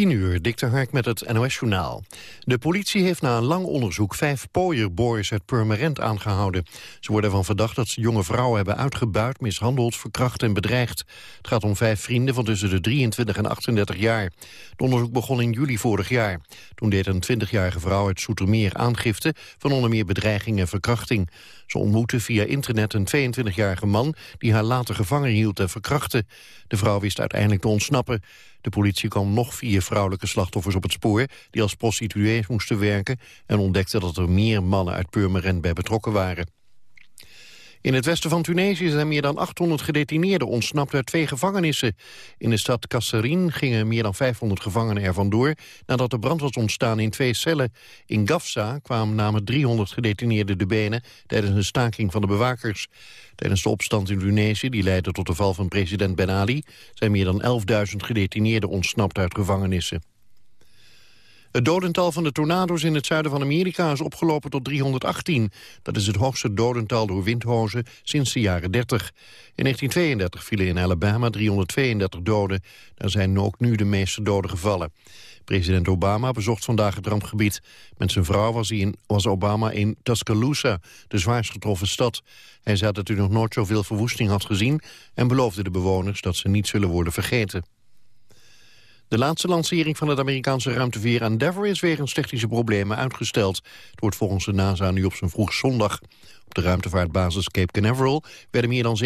10 uur, Dikte Hark met het NOS-journaal. De politie heeft na een lang onderzoek vijf pooierboys uit Purmerend aangehouden. Ze worden ervan verdacht dat ze jonge vrouwen hebben uitgebuit, mishandeld, verkracht en bedreigd. Het gaat om vijf vrienden van tussen de 23 en 38 jaar. Het onderzoek begon in juli vorig jaar. Toen deed een 20-jarige vrouw uit Soetermeer aangifte van onder meer bedreiging en verkrachting. Ze ontmoette via internet een 22-jarige man die haar later gevangen hield en verkrachtte. De vrouw wist uiteindelijk te ontsnappen. De politie kwam nog vier vrouwelijke slachtoffers op het spoor... die als prostituees moesten werken... en ontdekte dat er meer mannen uit Purmerend bij betrokken waren. In het westen van Tunesië zijn meer dan 800 gedetineerden ontsnapt uit twee gevangenissen. In de stad Kasserine gingen meer dan 500 gevangenen er vandoor nadat er brand was ontstaan in twee cellen. In Gafsa kwamen namen 300 gedetineerden de benen tijdens een staking van de bewakers. Tijdens de opstand in Tunesië, die leidde tot de val van president Ben Ali, zijn meer dan 11.000 gedetineerden ontsnapt uit gevangenissen. Het dodental van de tornado's in het zuiden van Amerika is opgelopen tot 318. Dat is het hoogste dodental door windhozen sinds de jaren 30. In 1932 vielen in Alabama 332 doden. Daar zijn ook nu de meeste doden gevallen. President Obama bezocht vandaag het rampgebied. Met zijn vrouw was, hij in, was Obama in Tuscaloosa, de zwaarst getroffen stad. Hij zei dat hij nog nooit zoveel verwoesting had gezien... en beloofde de bewoners dat ze niet zullen worden vergeten. De laatste lancering van het Amerikaanse ruimteveer Endeavour is wegens technische problemen uitgesteld. Het wordt volgens de NASA nu op zijn vroeg zondag. Op de ruimtevaartbasis Cape Canaveral werden meer dan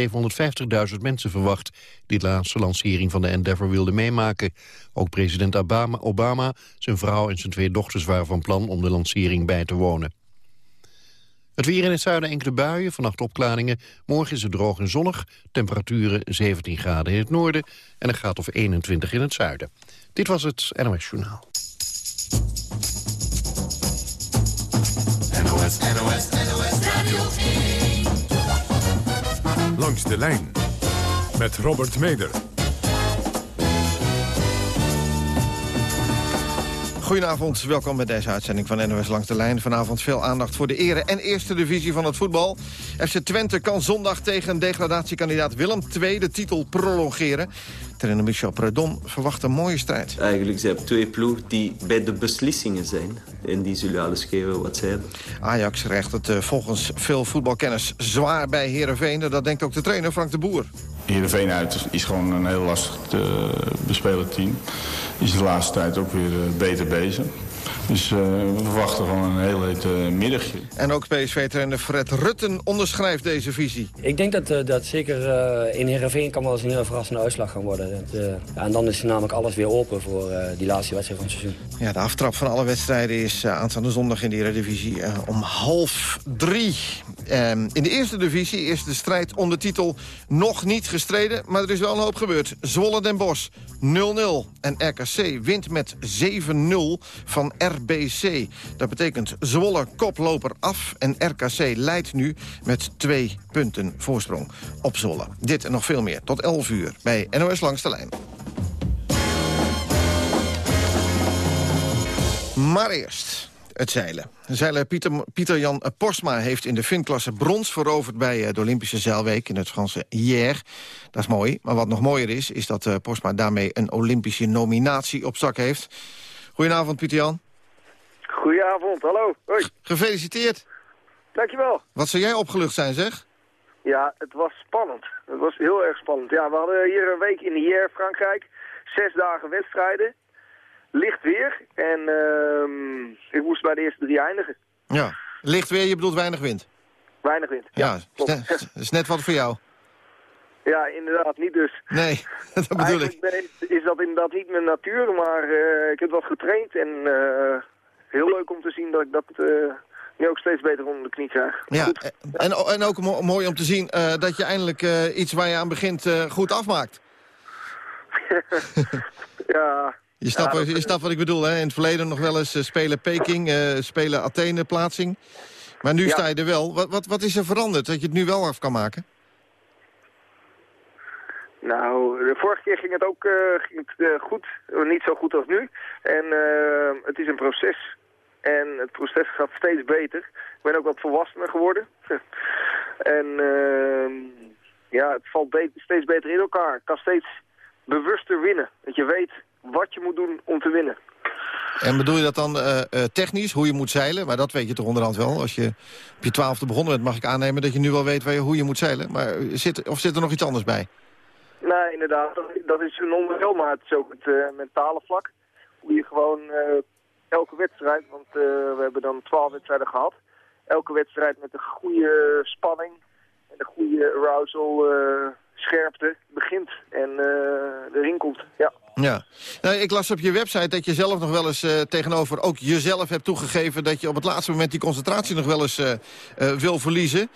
750.000 mensen verwacht... die de laatste lancering van de Endeavour wilden meemaken. Ook president Obama, Obama, zijn vrouw en zijn twee dochters waren van plan om de lancering bij te wonen. Het weer in het zuiden enkele buien, vannacht opklaringen. Morgen is het droog en zonnig. Temperaturen 17 graden in het noorden en een graad of 21 in het zuiden. Dit was het NOS Journaal. NOS, NOS, NOS Radio 1. Langs de lijn met Robert Meder. Goedenavond, welkom bij deze uitzending van NOS Langs de Lijn. Vanavond veel aandacht voor de ere en eerste divisie van het voetbal. FC Twente kan zondag tegen degradatiekandidaat Willem II de titel prolongeren. Trainer Michel Predom verwacht een mooie strijd. Eigenlijk zijn er twee ploegen die bij de beslissingen zijn. En die zullen alles geven wat zij hebben. Ajax recht het eh, volgens veel voetbalkennis zwaar bij Heerenveen. Dat denkt ook de trainer Frank de Boer. Heerenveen uit is gewoon een heel lastig te bespelen team. Is de laatste tijd ook weer eh, beter bezig. Dus uh, we verwachten gewoon een heel heet uh, middagje. En ook PSV-trainer Fred Rutten onderschrijft deze visie. Ik denk dat, uh, dat zeker in Heerenveen kan wel eens een heel verrassende uitslag gaan worden. Dat, ja, en dan is namelijk alles weer open voor die laatste wedstrijd van het seizoen. Ja, de aftrap van alle wedstrijden is aanstaande zondag in de Eredivisie om half drie. Ehm, in de eerste divisie is de strijd om de titel nog niet gestreden, maar er is wel een hoop gebeurd. Zwolle den Bosch 0-0 en RKC wint met 7-0 van RBC. Dat betekent Zwolle koploper af en RKC leidt nu met twee punten voorsprong op Zwolle. Dit en nog veel meer tot 11 uur bij NOS Langs de Lijn. Maar eerst het zeilen. Zeiler Pieter, Pieter Jan Porsma heeft in de finklasse brons veroverd... bij eh, de Olympische Zeilweek in het Franse Hier. Dat is mooi, maar wat nog mooier is... is dat eh, Porsma daarmee een Olympische nominatie op zak heeft. Goedenavond, Pieter Jan. Goedenavond, hallo. Hoi. Gefeliciteerd. Dankjewel. Wat zou jij opgelucht zijn, zeg? Ja, het was spannend. Het was heel erg spannend. Ja, we hadden hier een week in de Hier, Frankrijk. Zes dagen wedstrijden. Licht weer. En uh, ik moest bij de eerste drie eindigen. Ja, licht weer, je bedoelt weinig wind? Weinig wind, ja. ja dat is net wat voor jou. Ja, inderdaad, niet dus. Nee, dat bedoel Eigenlijk ik. is dat inderdaad niet mijn natuur, maar uh, ik heb wat getraind en uh, heel leuk om te zien dat ik dat uh, nu ook steeds beter onder de knie krijg. Ja, en, en ook mo mooi om te zien dat je eindelijk iets waar je aan begint goed afmaakt. ja... Je snapt, ja, je snapt wat ik bedoel, hè? In het verleden nog wel eens spelen Peking, spelen Athene plaatsing. Maar nu ja. sta je er wel. Wat, wat, wat is er veranderd dat je het nu wel af kan maken? Nou, de vorige keer ging het ook uh, ging het, goed. Niet zo goed als nu. En het is een proces. En het proces gaat steeds beter. Ik ben ook wat volwassener geworden. en ja, het valt be steeds beter in elkaar. Ik kan steeds bewuster winnen. Dat je weet wat je moet doen om te winnen. En bedoel je dat dan eh, eh, technisch, hoe je moet zeilen? Maar dat weet je toch onderhand wel. Als je op je twaalfde begonnen bent, mag ik aannemen dat je nu wel weet waar je, hoe je moet zeilen. Maar zit, of zit er nog iets anders bij? Nee, inderdaad. Dat, dat is een onderdeel, maar het is ook het eh, mentale vlak. Hoe je gewoon eh, elke wedstrijd, want eh, we hebben dan twaalf wedstrijden gehad. Elke wedstrijd met een goede spanning en een goede arousal, eh, scherpte begint en eh, erin komt. Ja. Ja. Nou, ik las op je website dat je zelf nog wel eens eh, tegenover ook jezelf hebt toegegeven... dat je op het laatste moment die concentratie nog wel eens eh, wil verliezen.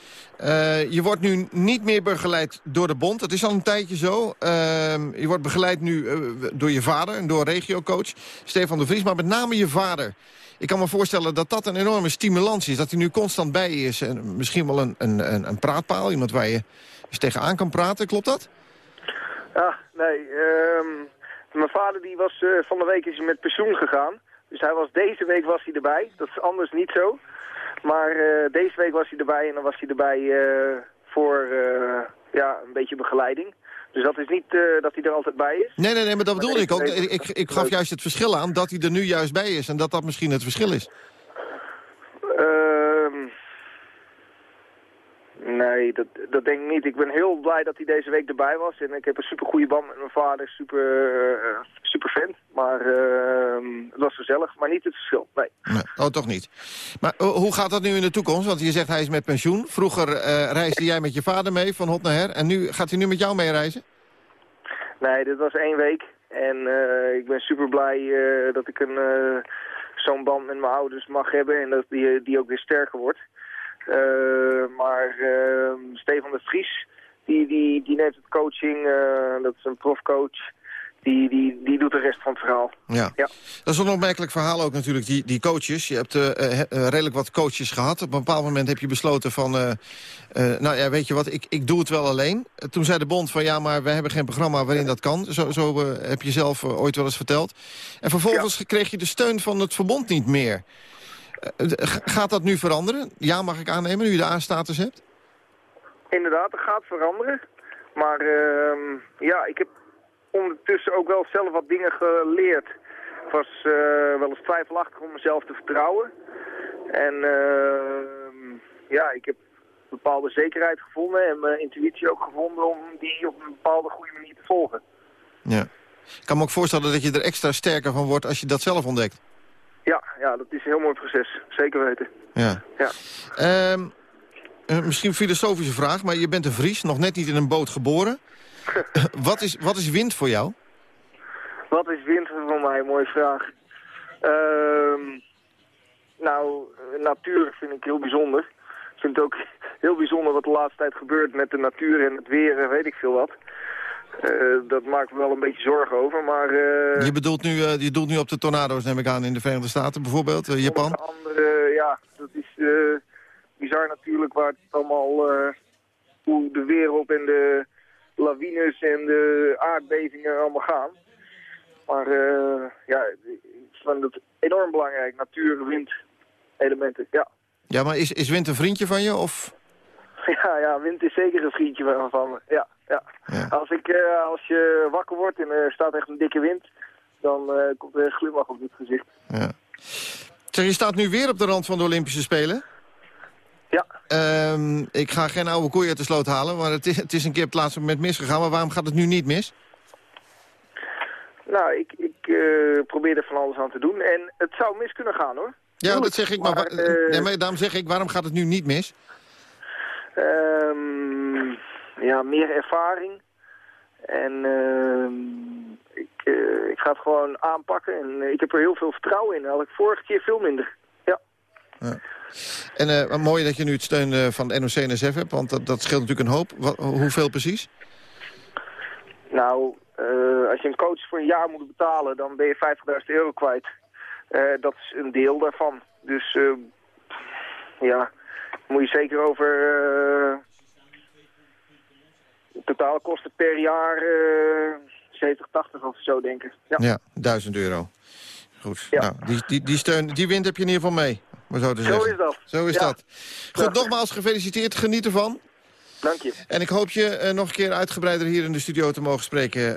Je wordt nu niet meer begeleid door de bond. Het is al een tijdje zo. Ehm, je wordt begeleid nu door je vader en door regiocoach Stefan de Vries. Maar met name je vader. Ik kan me voorstellen dat dat een enorme stimulans is. Dat hij nu constant bij je is. En misschien wel een, een, een, praatpaal. Iemand waar je eens tegenaan kan praten. Klopt dat? Ah, nee. ehm, mijn vader die was eh, van de week is met pensioen gegaan. Dus hij was, deze week was hij erbij. Dat is anders niet zo. Maar eh, deze week was hij erbij en dan was hij erbij eh, voor ja, een beetje begeleiding. Dus dat is niet dat hij er altijd bij is. Nee, nee, nee, maar dat Maar bedoelde ik ook. Ik, ik, ik gaf juist het verschil aan dat hij er nu juist bij is. En dat dat misschien het verschil is. Ehm, nee, dat, dat denk ik niet. Ik ben heel blij dat hij deze week erbij was. En ik heb een super goede band met mijn vader. Super, eh, super fan. Maar ehm, het was gezellig. Maar niet het verschil. Nee. Nee. Oh, toch niet. Maar eh, hoe gaat dat nu in de toekomst? Want je zegt hij is met pensioen. Vroeger eh, reisde jij met je vader mee van hot naar her. En nu gaat hij nu met jou mee reizen? Nee, dit was één week. En ik ben super blij dat ik een, zo'n band met mijn ouders mag hebben. En dat die, die ook weer sterker wordt. Eh, maar ehm, Stefan de Vries, die, die, die neemt het coaching. eh, dat is een profcoach. Die, die, die doet de rest van het verhaal. Ja. Ja. Dat is een opmerkelijk verhaal ook natuurlijk, die, die coaches. Je hebt eh, redelijk wat coaches gehad. Op een bepaald moment heb je besloten van... nou ja, weet je wat, ik, ik doe het wel alleen. Toen zei de bond van ja, maar we hebben geen programma waarin dat kan. Zo, zo heb je zelf ooit wel eens verteld. En vervolgens kreeg je de steun van het verbond niet meer. Eh, g- gaat dat nu veranderen? Ja, mag ik aannemen, nu je de A-status hebt? Inderdaad, dat gaat veranderen. Maar ehm, ja, ik heb ondertussen ook wel zelf wat dingen geleerd. Ik was eh, wel eens twijfelachtig om mezelf te vertrouwen. En ehm, ja, ik heb een bepaalde zekerheid gevonden en mijn intuïtie ook gevonden om die op een bepaalde goede manier te volgen. Ja. Ik kan me ook voorstellen dat je er extra sterker van wordt als je dat zelf ontdekt. Ja, ja, dat is een heel mooi proces. Zeker weten. Ja. Ja. Ehm, eh, misschien een filosofische vraag, maar je bent een Fries, nog net niet in een boot geboren. wat, is, wat is wind voor jou? Wat is winter voor mij? Mooie vraag. Ehm, nou, natuur vind ik heel bijzonder. Ik vind het ook heel bijzonder wat de laatste tijd gebeurt met de natuur en het weer en weet ik veel wat. Eh, dat maakt me wel een beetje zorgen over, maar... eh, Je bedoelt nu, eh, je doelt nu op de tornado's, neem ik aan, in de Verenigde Staten bijvoorbeeld, Japan? Andere, ja, dat is bizar natuurlijk waar het allemaal, hoe de wereld en de lawines en de aardbevingen allemaal gaan. Maar ja, ik vind het enorm belangrijk, natuur, wind, elementen, ja. Ja, maar is, is wind een vriendje van je? Of? Ja, ja, wind is zeker een vriendje van, van me, ja. ja. Ja. Als, ik, eh, als je wakker wordt en er staat echt een dikke wind, dan eh, komt er een glimlach op het gezicht. Ja. Zeg, je staat nu weer op de rand van de Olympische Spelen. Ja. Ehm, ik ga geen oude koeien uit de sloot halen, maar het is, het is een keer op het laatste moment misgegaan. Maar waarom gaat het nu niet mis? Nou, ik, ik eh, probeer er van alles aan te doen. En het zou mis kunnen gaan, hoor. Ja, dat zeg ik, maar, nee, maar daarom zeg ik, waarom gaat het nu niet mis? Ehm, ja, meer ervaring. En ehm, ik, eh, ik ga het gewoon aanpakken. En eh, ik heb er heel veel vertrouwen in. Had ik vorige keer veel minder. Ja. En eh, mooi dat je nu het steun van de NOC-NSF hebt, want dat, dat scheelt natuurlijk een hoop. Wat, hoeveel precies? Nou, als je een coach voor een jaar moet betalen, dan ben je 50.000 euro kwijt. Dat is een deel daarvan. Dus eh, ja, moet je zeker over eh, totale kosten per jaar eh, 70, 80 of zo denken. Ja, ja 1000 euro. Goed. Nou, die, die, die, steun, die wind heb je in ieder geval mee. Zo, zo is dat. Zo is dat. Goed, nogmaals gefeliciteerd. Geniet ervan. Dank je. En ik hoop je eh, nog een keer uitgebreider hier in de studio te mogen spreken.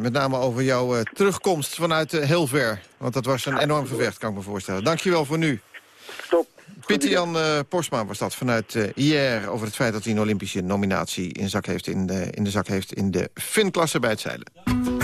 Met name over jouw terugkomst vanuit heel ver. Want dat was een enorm gevecht, kan ik me voorstellen. Dank je wel voor nu. Pieter-Jan uh, Postma was dat vanuit uh, over het feit dat hij een Olympische nominatie in, zak heeft in, de, in de zak heeft in de finklasse bij het zeilen.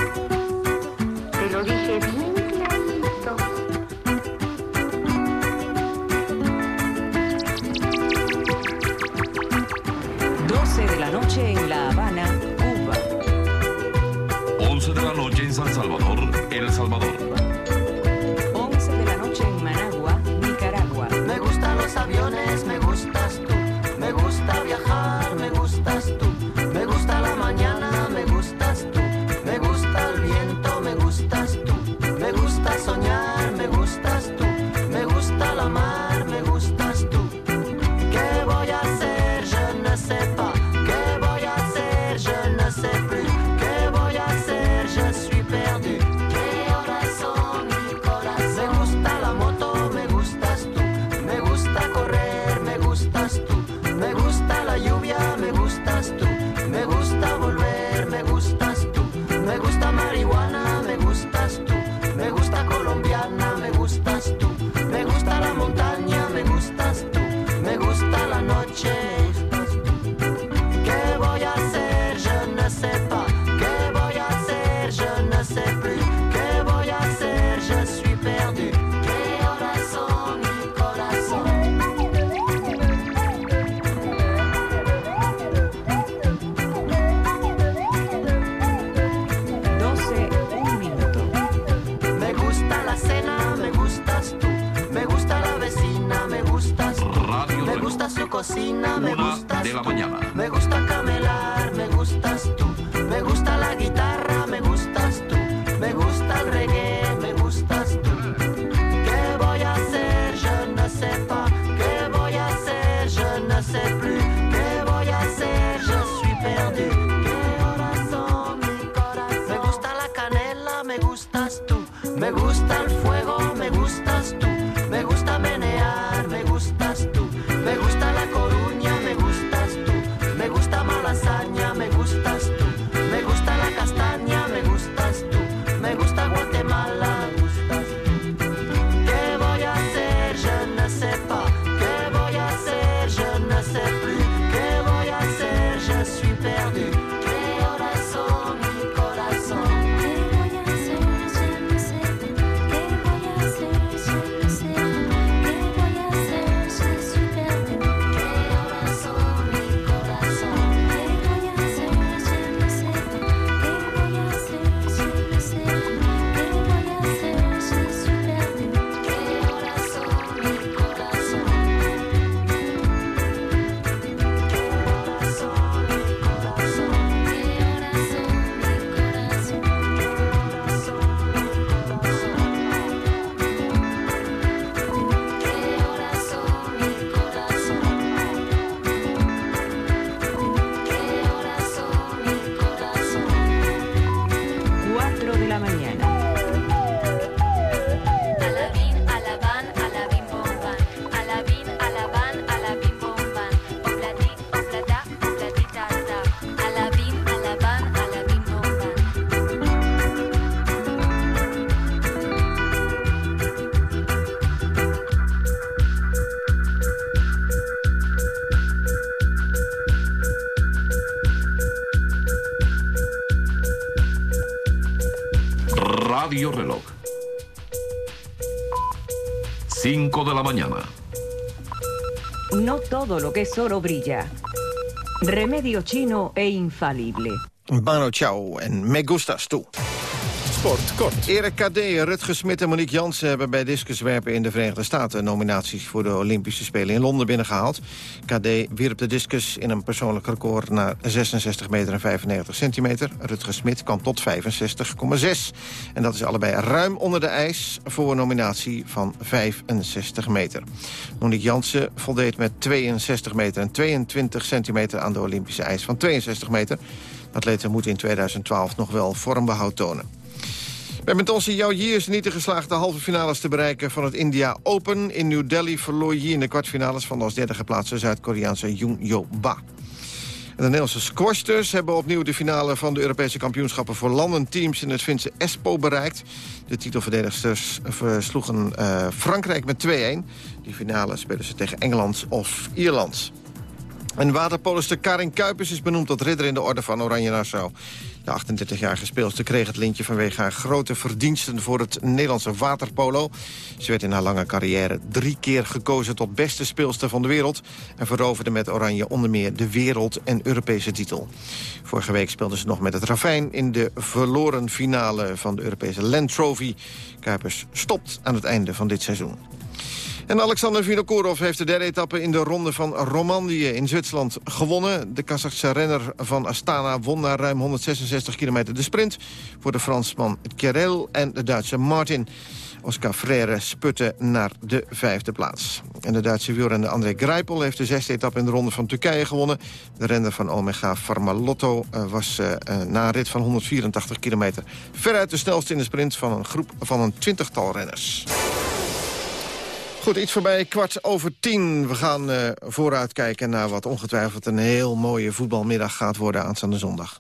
lo que es oro brilla. Remedio chino e infalible. Mano Chao Me Gustas Tú. Sport kort. Erik KD, Rutger Smit en Monique Jansen hebben bij discuswerpen in de Verenigde Staten nominaties voor de Olympische Spelen in Londen binnengehaald. KD wierp de discus in een persoonlijk record naar 66 meter en 95 centimeter. Rutger Smit kwam tot 65,6. En dat is allebei ruim onder de ijs voor een nominatie van 65 meter. Monique Jansen voldeed met 62 meter en 22 centimeter aan de Olympische ijs van 62 meter. Atleten moeten in 2012 nog wel vormbehoud tonen. Bij Montorsi, jouw is niet de geslaagde halve finales te bereiken van het India Open. In New Delhi verloor je in de kwartfinales van de als derde geplaatste Zuid-Koreaanse Jung Jo Ba. De Nederlandse squashters hebben opnieuw de finale van de Europese kampioenschappen voor landenteams in het Finse Espo bereikt. De titelverdedigsters versloegen eh, Frankrijk met 2-1. Die finale spelen ze tegen Engeland of Ierland. En waterpolister Karin Kuipers is benoemd tot ridder in de orde van Oranje Nassau. De 38-jarige speelster kreeg het lintje vanwege haar grote verdiensten voor het Nederlandse waterpolo. Ze werd in haar lange carrière drie keer gekozen tot beste speelster van de wereld... en veroverde met Oranje onder meer de wereld- en Europese titel. Vorige week speelde ze nog met het Ravijn in de verloren finale van de Europese Land Trophy. Kuipers stopt aan het einde van dit seizoen. En Alexander Vinokourov heeft de derde etappe in de ronde van Romandie in Zwitserland gewonnen. De Kazachse renner van Astana won na ruim 166 kilometer de sprint... voor de Fransman Kerel en de Duitse Martin. Oscar Freire sputte naar de vijfde plaats. En de Duitse wielrenner André Greipel heeft de zesde etappe in de ronde van Turkije gewonnen. De renner van Omega Pharmalotto eh, was uh, na een rit van 184 kilometer... veruit de snelste in de sprint van een groep van een twintigtal renners. Goed, iets voorbij kwart over tien. We gaan uh, vooruitkijken naar wat ongetwijfeld een heel mooie voetbalmiddag gaat worden aanstaande zondag.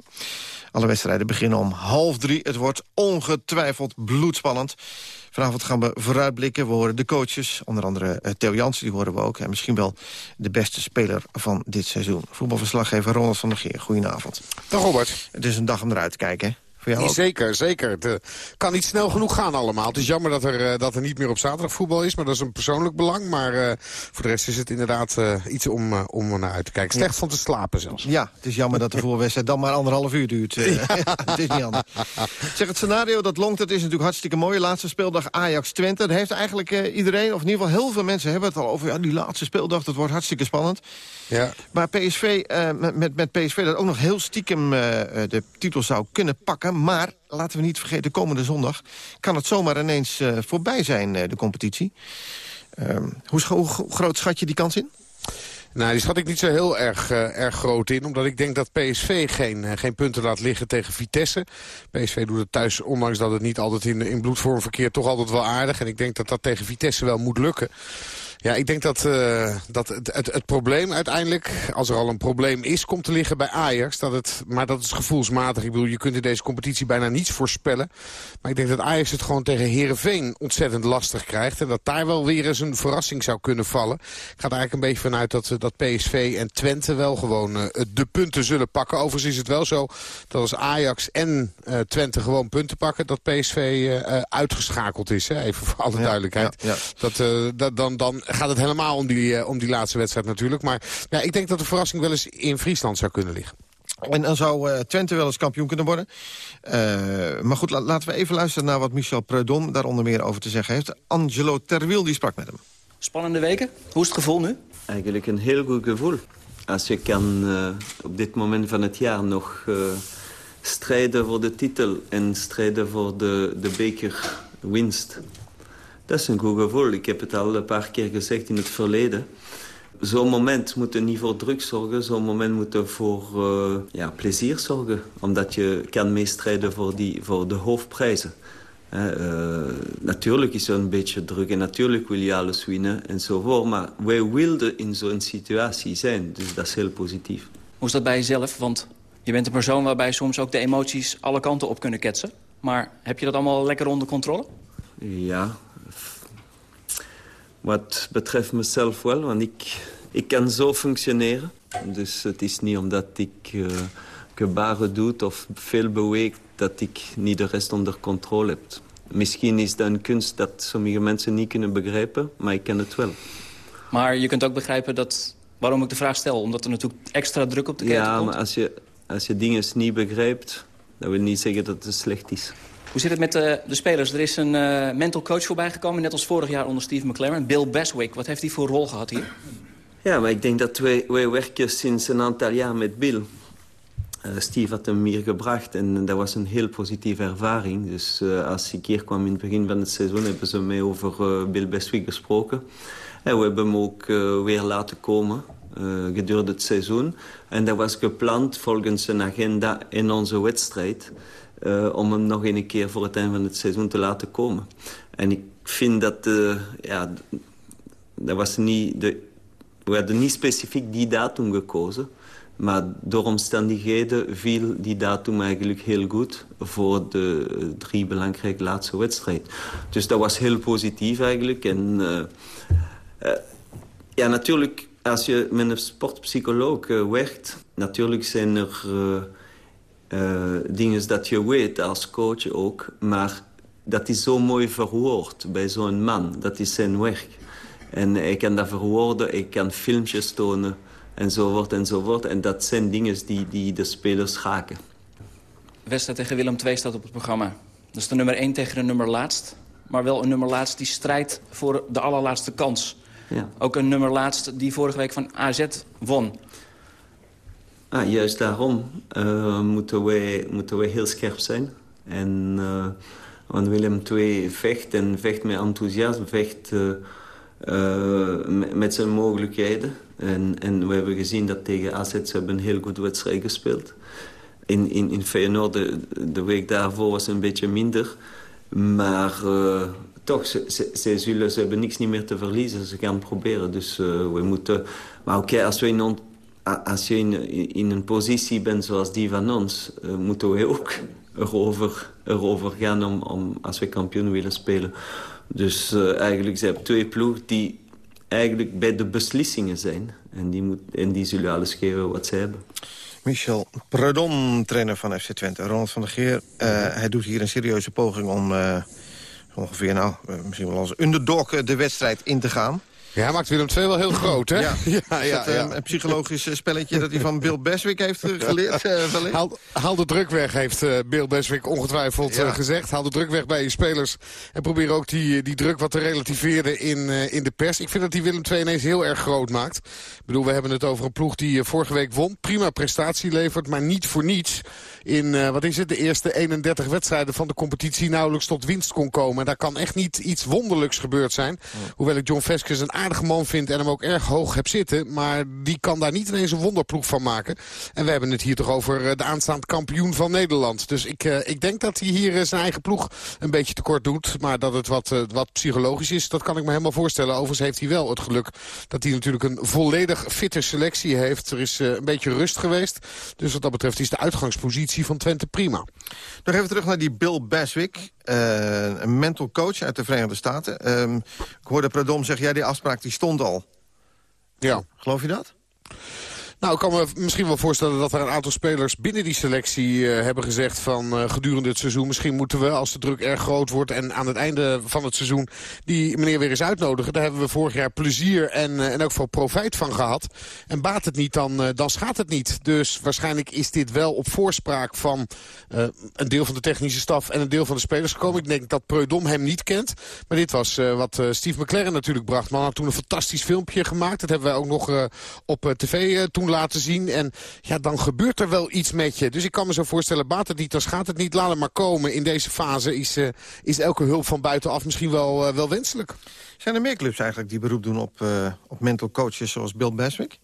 Alle wedstrijden beginnen om half drie. Het wordt ongetwijfeld bloedspannend. Vanavond gaan we vooruitblikken. We horen de coaches, onder andere uh, Theo Jansen, die horen we ook. En misschien wel de beste speler van dit seizoen. Voetbalverslaggever Ronald van der Geer, goedenavond. Dag Robert. Het is een dag om eruit te kijken, hè? Zeker, zeker. Het uh, kan niet snel genoeg gaan allemaal. Het is jammer dat er, uh, dat er niet meer op zaterdag voetbal is. Maar dat is een persoonlijk belang. Maar uh, voor de rest is het inderdaad iets om, om naar uit te kijken. Slecht ja. van te slapen zelfs. Ja, het is jammer dat de voorwedstrijd dan maar anderhalf uur duurt. Ja. het is niet anders. Zeg, het scenario dat longt, het is natuurlijk hartstikke mooi. Laatste speeldag Ajax-Twente. Daar heeft eigenlijk iedereen, of in ieder geval heel veel mensen... hebben het al over ja, die laatste speeldag. Dat wordt hartstikke spannend. Ja. Maar PSV, met, met PSV dat ook nog heel stiekem de titel zou kunnen pakken... Maar, laten we niet vergeten, komende zondag... kan het zomaar ineens uh, voorbij zijn, uh, de competitie. Uh, hoe, hoe, groot schat je die kans in? Nou, die schat ik niet zo heel erg, uh, erg groot in. Omdat ik denk dat PSV geen, geen punten laat liggen tegen Vitesse. PSV doet het thuis, ondanks dat het niet altijd in, in bloedvorm verkeert... toch altijd wel aardig. En ik denk dat dat tegen Vitesse wel moet lukken. Ja, ik denk dat, uh, dat het, het, het, probleem uiteindelijk, als er al een probleem is, komt te liggen bij Ajax. Dat het, maar dat is gevoelsmatig. Ik bedoel, je kunt in deze competitie bijna niets voorspellen. Maar ik denk dat Ajax het gewoon tegen Herenveen ontzettend lastig krijgt. En dat daar wel weer eens een verrassing zou kunnen vallen. Ik ga er eigenlijk een beetje vanuit dat, dat PSV en Twente wel gewoon uh, de punten zullen pakken. Overigens is het wel zo dat als Ajax en uh, Twente gewoon punten pakken, dat PSV uitgeschakeld is. Hè? Even voor alle ja, duidelijkheid. Ja, ja. Dat, dat, dan, dan gaat het helemaal om die, uh, om die laatste wedstrijd natuurlijk. Maar ja, ik denk dat de verrassing wel eens in Friesland zou kunnen liggen. En dan zou uh, Twente wel eens kampioen kunnen worden. Uh, maar goed, la laten we even luisteren naar wat Michel Preudom daar onder meer over te zeggen heeft. Angelo Terwiel, die sprak met hem. Spannende weken. Hoe is het gevoel nu? Eigenlijk een heel goed gevoel. Als je kan uh, op dit moment van het jaar nog strijden voor de titel... en strijden voor de, de bekerwinst... Dat is een goed gevoel. Ik heb het al een paar keer gezegd in het verleden. Zo'n moment moet niet voor druk zorgen. Zo'n moment moet voor uh, ja, plezier zorgen. Omdat je kan meestrijden voor, die, voor de hoofdprijzen. Uh, natuurlijk is er een beetje druk en natuurlijk wil je alles winnen enzovoort. Maar wij wilden in zo'n situatie zijn. Dus dat is heel positief. Hoe is dat bij jezelf? Want je bent een persoon waarbij soms ook de emoties alle kanten op kunnen ketsen. Maar heb je dat allemaal lekker onder controle? Ja, wat betreft mezelf wel, want ik, ik kan zo functioneren. Dus het is niet omdat ik uh, gebaren doe of veel beweeg... dat ik niet de rest onder controle heb. Misschien is dat een kunst dat sommige mensen niet kunnen begrijpen, maar ik ken het wel. Maar je kunt ook begrijpen dat... waarom ik de vraag stel, omdat er natuurlijk extra druk op de keten ja, komt? Ja, maar als je, als je dingen niet begrijpt, dat wil niet zeggen dat het slecht is. Hoe zit het met de, de spelers? Er is een uh, mental coach voorbij gekomen, net als vorig jaar onder Steve McLaren. Bill Beswick, wat heeft hij voor rol gehad hier? Ja, maar ik denk dat wij, wij werken sinds een aantal jaar met Bill. Uh, Steve had hem hier gebracht en dat was een heel positieve ervaring. Dus als ik hier kwam in het begin van het seizoen... hebben ze mij over Bill Beswick gesproken. En we hebben hem ook weer laten komen gedurende het seizoen. En dat was gepland volgens een agenda in onze wedstrijd... Uh, om hem nog een keer voor het einde van het seizoen te laten komen. En ik vind dat... Uh, ja, dat was niet de, we hadden niet specifiek die datum gekozen. Maar door omstandigheden viel die datum eigenlijk heel goed voor de drie belangrijke laatste wedstrijden. Dus dat was heel positief eigenlijk. En uh, ja, natuurlijk, als je met een sportpsycholoog werkt, natuurlijk zijn er dingen dat je weet als coach ook. Maar dat is zo mooi verwoord bij zo'n man. Dat is zijn werk. En ik kan dat verwoorden, ik kan filmpjes tonen enzovoort enzovoort. En dat zijn dingen die, die de spelers raken. Wedstrijd tegen Willem II staat op het programma. Dat is de nummer 1 tegen de nummer laatst. Maar wel een nummer laatst die strijdt voor de allerlaatste kans. Ja. Ook een nummer laatst die vorige week van AZ won. Ah, juist daarom uh, moeten, wij, moeten wij heel scherp zijn. En uh, want Willem II vecht en vecht met enthousiasme, vecht uh, met zijn mogelijkheden. En, en we hebben gezien dat tegen AZ ze hebben een heel goed wedstrijd gespeeld. In, in, in Feyenoord, de, de week daarvoor was een beetje minder. Maar toch, ze, ze, ze, zullen, hebben niks niet meer te verliezen. Ze gaan proberen. Dus we moeten... Maar oké, als, we in als je in, in een positie bent zoals die van ons... Uh, moeten we ook erover, erover gaan om, om, als we kampioen willen spelen. Dus eigenlijk, ze hebben twee ploegen die eigenlijk bij de beslissingen zijn. En die, moet, en die zullen alles geven wat ze hebben. Michel Predon, trainer van FC Twente. Ronald van der Geer, uh, hij doet hier een serieuze poging om uh, ongeveer, nou, misschien wel als underdog de wedstrijd in te gaan. Ja, hij maakt Willem II wel heel groot, hè? Ja, ja, ja, ja. Een, een, psychologisch spelletje dat hij van Bill Beswick heeft geleerd. Uh, haal, haal, de druk weg, heeft uh, Bill Beswick ongetwijfeld uh, gezegd. Haal de druk weg bij je spelers. En probeer ook die, die druk wat te relativeren in, in de pers. Ik vind dat die Willem II ineens heel erg groot maakt. Ik bedoel, we hebben het over een ploeg die vorige week won. Prima prestatie levert, maar niet voor niets. In, wat is het, de eerste 31 wedstrijden van de competitie nauwelijks tot winst kon komen. En daar kan echt niet iets wonderlijks gebeurd zijn. Hoewel ik John Veskes een aardige man vind en hem ook erg hoog heb zitten. Maar die kan daar niet ineens een wonderploeg van maken. En we hebben het hier toch over de aanstaande kampioen van Nederland. Dus ik, uh, ik denk dat hij hier zijn eigen ploeg een beetje tekort doet. Maar dat het wat, wat psychologisch is, dat kan ik me helemaal voorstellen. Overigens heeft hij wel het geluk dat hij natuurlijk een volledig fitte selectie heeft. Er is een beetje rust geweest. Dus wat dat betreft is de uitgangspositie van Twente prima. Nog even terug naar die Bill Baswick. een mental coach uit de Verenigde Staten. Um, ik hoorde Predom zeggen, ja, die afspraak die stond al. Ja. Geloof je dat? Nou, ik kan me misschien wel voorstellen dat er een aantal spelers binnen die selectie uh, hebben gezegd van uh, gedurende het seizoen. Misschien moeten we, als de druk erg groot wordt en aan het einde van het seizoen die meneer weer eens uitnodigen. Daar hebben we vorig jaar plezier en, uh, en ook veel profijt van gehad. En baat het niet, dan, dan schaadt het niet. Dus waarschijnlijk is dit wel op voorspraak van een deel van de technische staf en een deel van de spelers gekomen. Ik denk dat Preudom hem niet kent. Maar dit was wat Steve McLaren natuurlijk bracht. Man had toen een fantastisch filmpje gemaakt. Dat hebben wij ook nog op tv toen laten zien. En ja, dan gebeurt er wel iets met je. Dus ik kan me zo voorstellen, baat het niet, dan gaat het niet. Laat het maar komen. In deze fase is, uh, is elke hulp van buitenaf misschien wel, uh, wel wenselijk. Zijn er meer clubs eigenlijk die beroep doen op, uh, op mental coaches zoals Bill Beswick?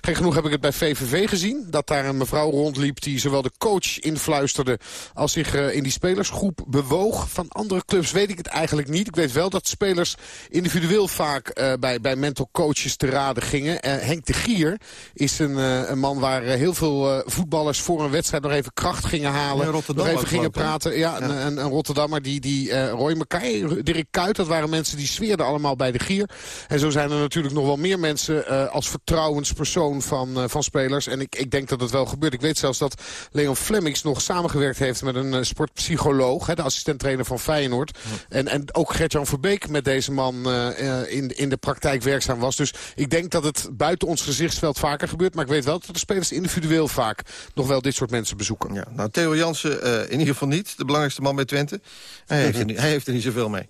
Geen genoeg heb ik het bij VVV gezien. Dat daar een mevrouw rondliep die zowel de coach influisterde... als zich uh, in die spelersgroep bewoog. Van andere clubs weet ik het eigenlijk niet. Ik weet wel dat spelers individueel vaak uh, bij, bij mental coaches te raden gingen. Henk de Gier is een, een man waar heel veel voetballers voor een wedstrijd... nog even kracht gingen halen. nog even gingen praten. Ja, ja. Een, een, een, Rotterdammer, die, die Roy McKay, Dirk Kuyt... dat waren mensen die sfeerden allemaal bij de gier. En zo zijn er natuurlijk nog wel meer mensen uh, als vertrouwenspersoon van, uh, van spelers. En ik, ik denk dat het wel gebeurt. Ik weet zelfs dat Leon Flemmings nog samengewerkt heeft met een uh, sportpsycholoog. Hè, de assistenttrainer van Feyenoord. Ja. En, en ook Gert-Jan Verbeek met deze man in, in de praktijk werkzaam was. Dus ik denk dat het buiten ons gezichtsveld vaker gebeurt. Maar ik weet wel dat de spelers individueel vaak nog wel dit soort mensen bezoeken. Ja, nou, Theo Jansen in ieder geval niet. De belangrijkste man bij Twente. Hij heeft er niet, hij heeft er niet zoveel mee.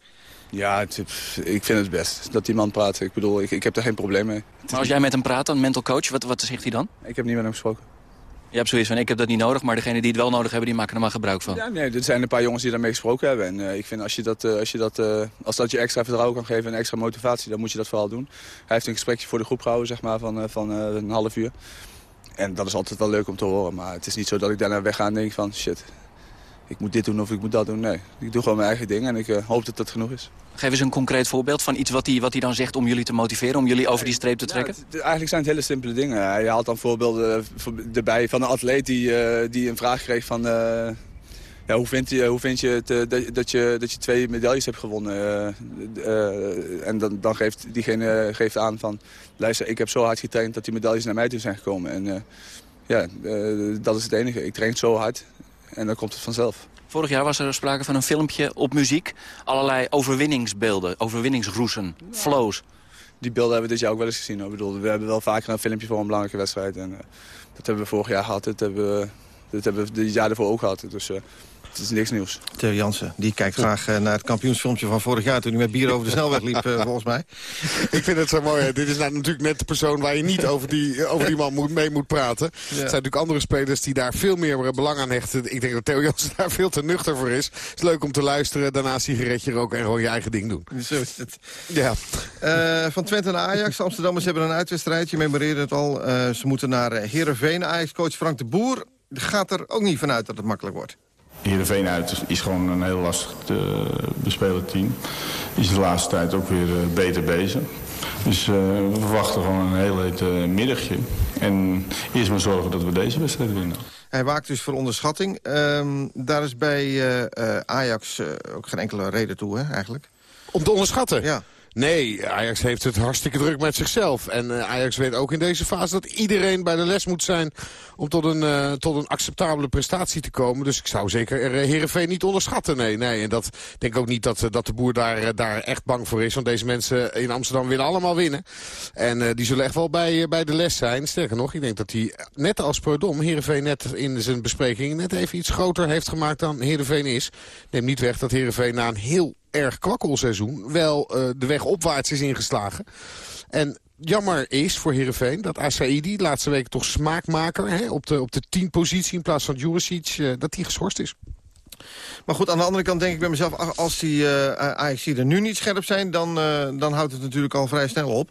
Ja, het, ik vind het best dat die man praat. Ik bedoel, ik, ik heb er geen probleem mee. Maar als jij met hem praat, een mental coach, wat, wat zegt hij dan? Ik heb niet met hem gesproken. Je hebt zoiets van, ik heb dat niet nodig, maar degenen die het wel nodig hebben, die maken er maar gebruik van. Ja, nee, er zijn een paar jongens die daarmee gesproken hebben. En uh, ik vind, als, je dat, uh, als, je dat, uh, als dat je extra vertrouwen kan geven en extra motivatie, dan moet je dat vooral doen. Hij heeft een gesprekje voor de groep gehouden, zeg maar, van, van een half uur. En dat is altijd wel leuk om te horen, maar het is niet zo dat ik daarna wegga en denk van, shit, ik moet dit doen of ik moet dat doen. Nee, ik doe gewoon mijn eigen ding en ik eh, hoop dat dat genoeg is. Geef eens een concreet voorbeeld van iets wat hij, wat hij dan zegt om jullie te motiveren, om jullie over die streep te trekken. Het- Eigenlijk zijn het hele simpele dingen. Hij haalt dan voorbeelden eh, erbij van een atleet die, eh, die een vraag kreeg van... ja, hoe, vind je, hoe vind je het dat, dat je dat je twee medailles hebt gewonnen? En dan, dan geeft diegene geeft aan van... luister, ik heb zo hard getraind dat die medailles naar mij toe zijn gekomen. En ja, dat is het enige. Ik train zo hard en dan komt het vanzelf. Vorig jaar was er sprake van een filmpje op muziek. Allerlei overwinningsbeelden, overwinningsroesen, flows. Die beelden hebben we dit jaar ook wel eens gezien. Ik bedoel, we hebben wel vaker een filmpje voor een belangrijke wedstrijd. En, eh, dat hebben we vorig jaar gehad. Dat hebben we, dat hebben we dit jaar ervoor ook gehad. Dus eh, het is niks nieuws. Theo Jansen, die kijkt graag eh, naar het kampioensfilmpje van vorig jaar... toen hij met bier over de snelweg liep, eh, volgens mij. Ik vind het zo mooi. hè. Dit is nou natuurlijk net de persoon waar je niet over die, over die man moet, mee moet praten. Er zijn natuurlijk andere spelers die daar veel meer belang aan hechten. Ik denk dat Theo Jansen daar veel te nuchter voor is. Het is leuk om te luisteren, daarna een sigaretje roken en gewoon je eigen ding doen. Zo is het. Ja. Eh, van Twente naar Ajax. De Amsterdammers hebben een uitwedstrijd. Je memoreerde het al. Eh, ze moeten naar eh, Heerenveen. Ajax-coach Frank de Boer gaat er ook niet vanuit dat het makkelijk wordt. Heerenveen uit is- is gewoon een heel lastig te bespelen team. Is de laatste tijd ook weer eh, beter bezig. Dus eh, we verwachten gewoon een heel heet eh, middagje. En eerst maar zorgen dat we deze wedstrijd winnen. Hij waakt dus voor onderschatting. Ehm, daar is bij eh, eh, Ajax eh, ook geen enkele reden toe, hè, eigenlijk. Om te onderschatten? Ja. Nee, Ajax heeft het hartstikke druk met zichzelf. En eh, Ajax weet ook in deze fase dat iedereen bij de les moet zijn... om tot een, eh, tot een acceptabele prestatie te komen. Dus ik zou zeker uh, Heerenveen niet onderschatten. Nee, nee. En dat ik denk ook niet dat, eh, dat de boer daar, eh, daar echt bang voor is. Want deze mensen in Amsterdam willen allemaal winnen. En eh, die zullen echt wel bij, eh, bij de les zijn. Sterker nog, ik denk dat hij net als Perdom... Heerenveen net in zijn bespreking net even iets groter heeft gemaakt dan Heerenveen is. Neem niet weg dat Heerenveen na een heel erg kwakkelseizoen wel uh, de weg opwaarts is ingeslagen. En jammer is voor Heerenveen dat Asaidi laatste week toch smaakmaker... Hè, op de, op de tien positie in plaats van Juricic, uh, dat die geschorst is. Maar goed, aan de andere kant denk ik bij mezelf... als die uh, er nu niet scherp zijn, dan, uh, dan houdt het natuurlijk al vrij snel op.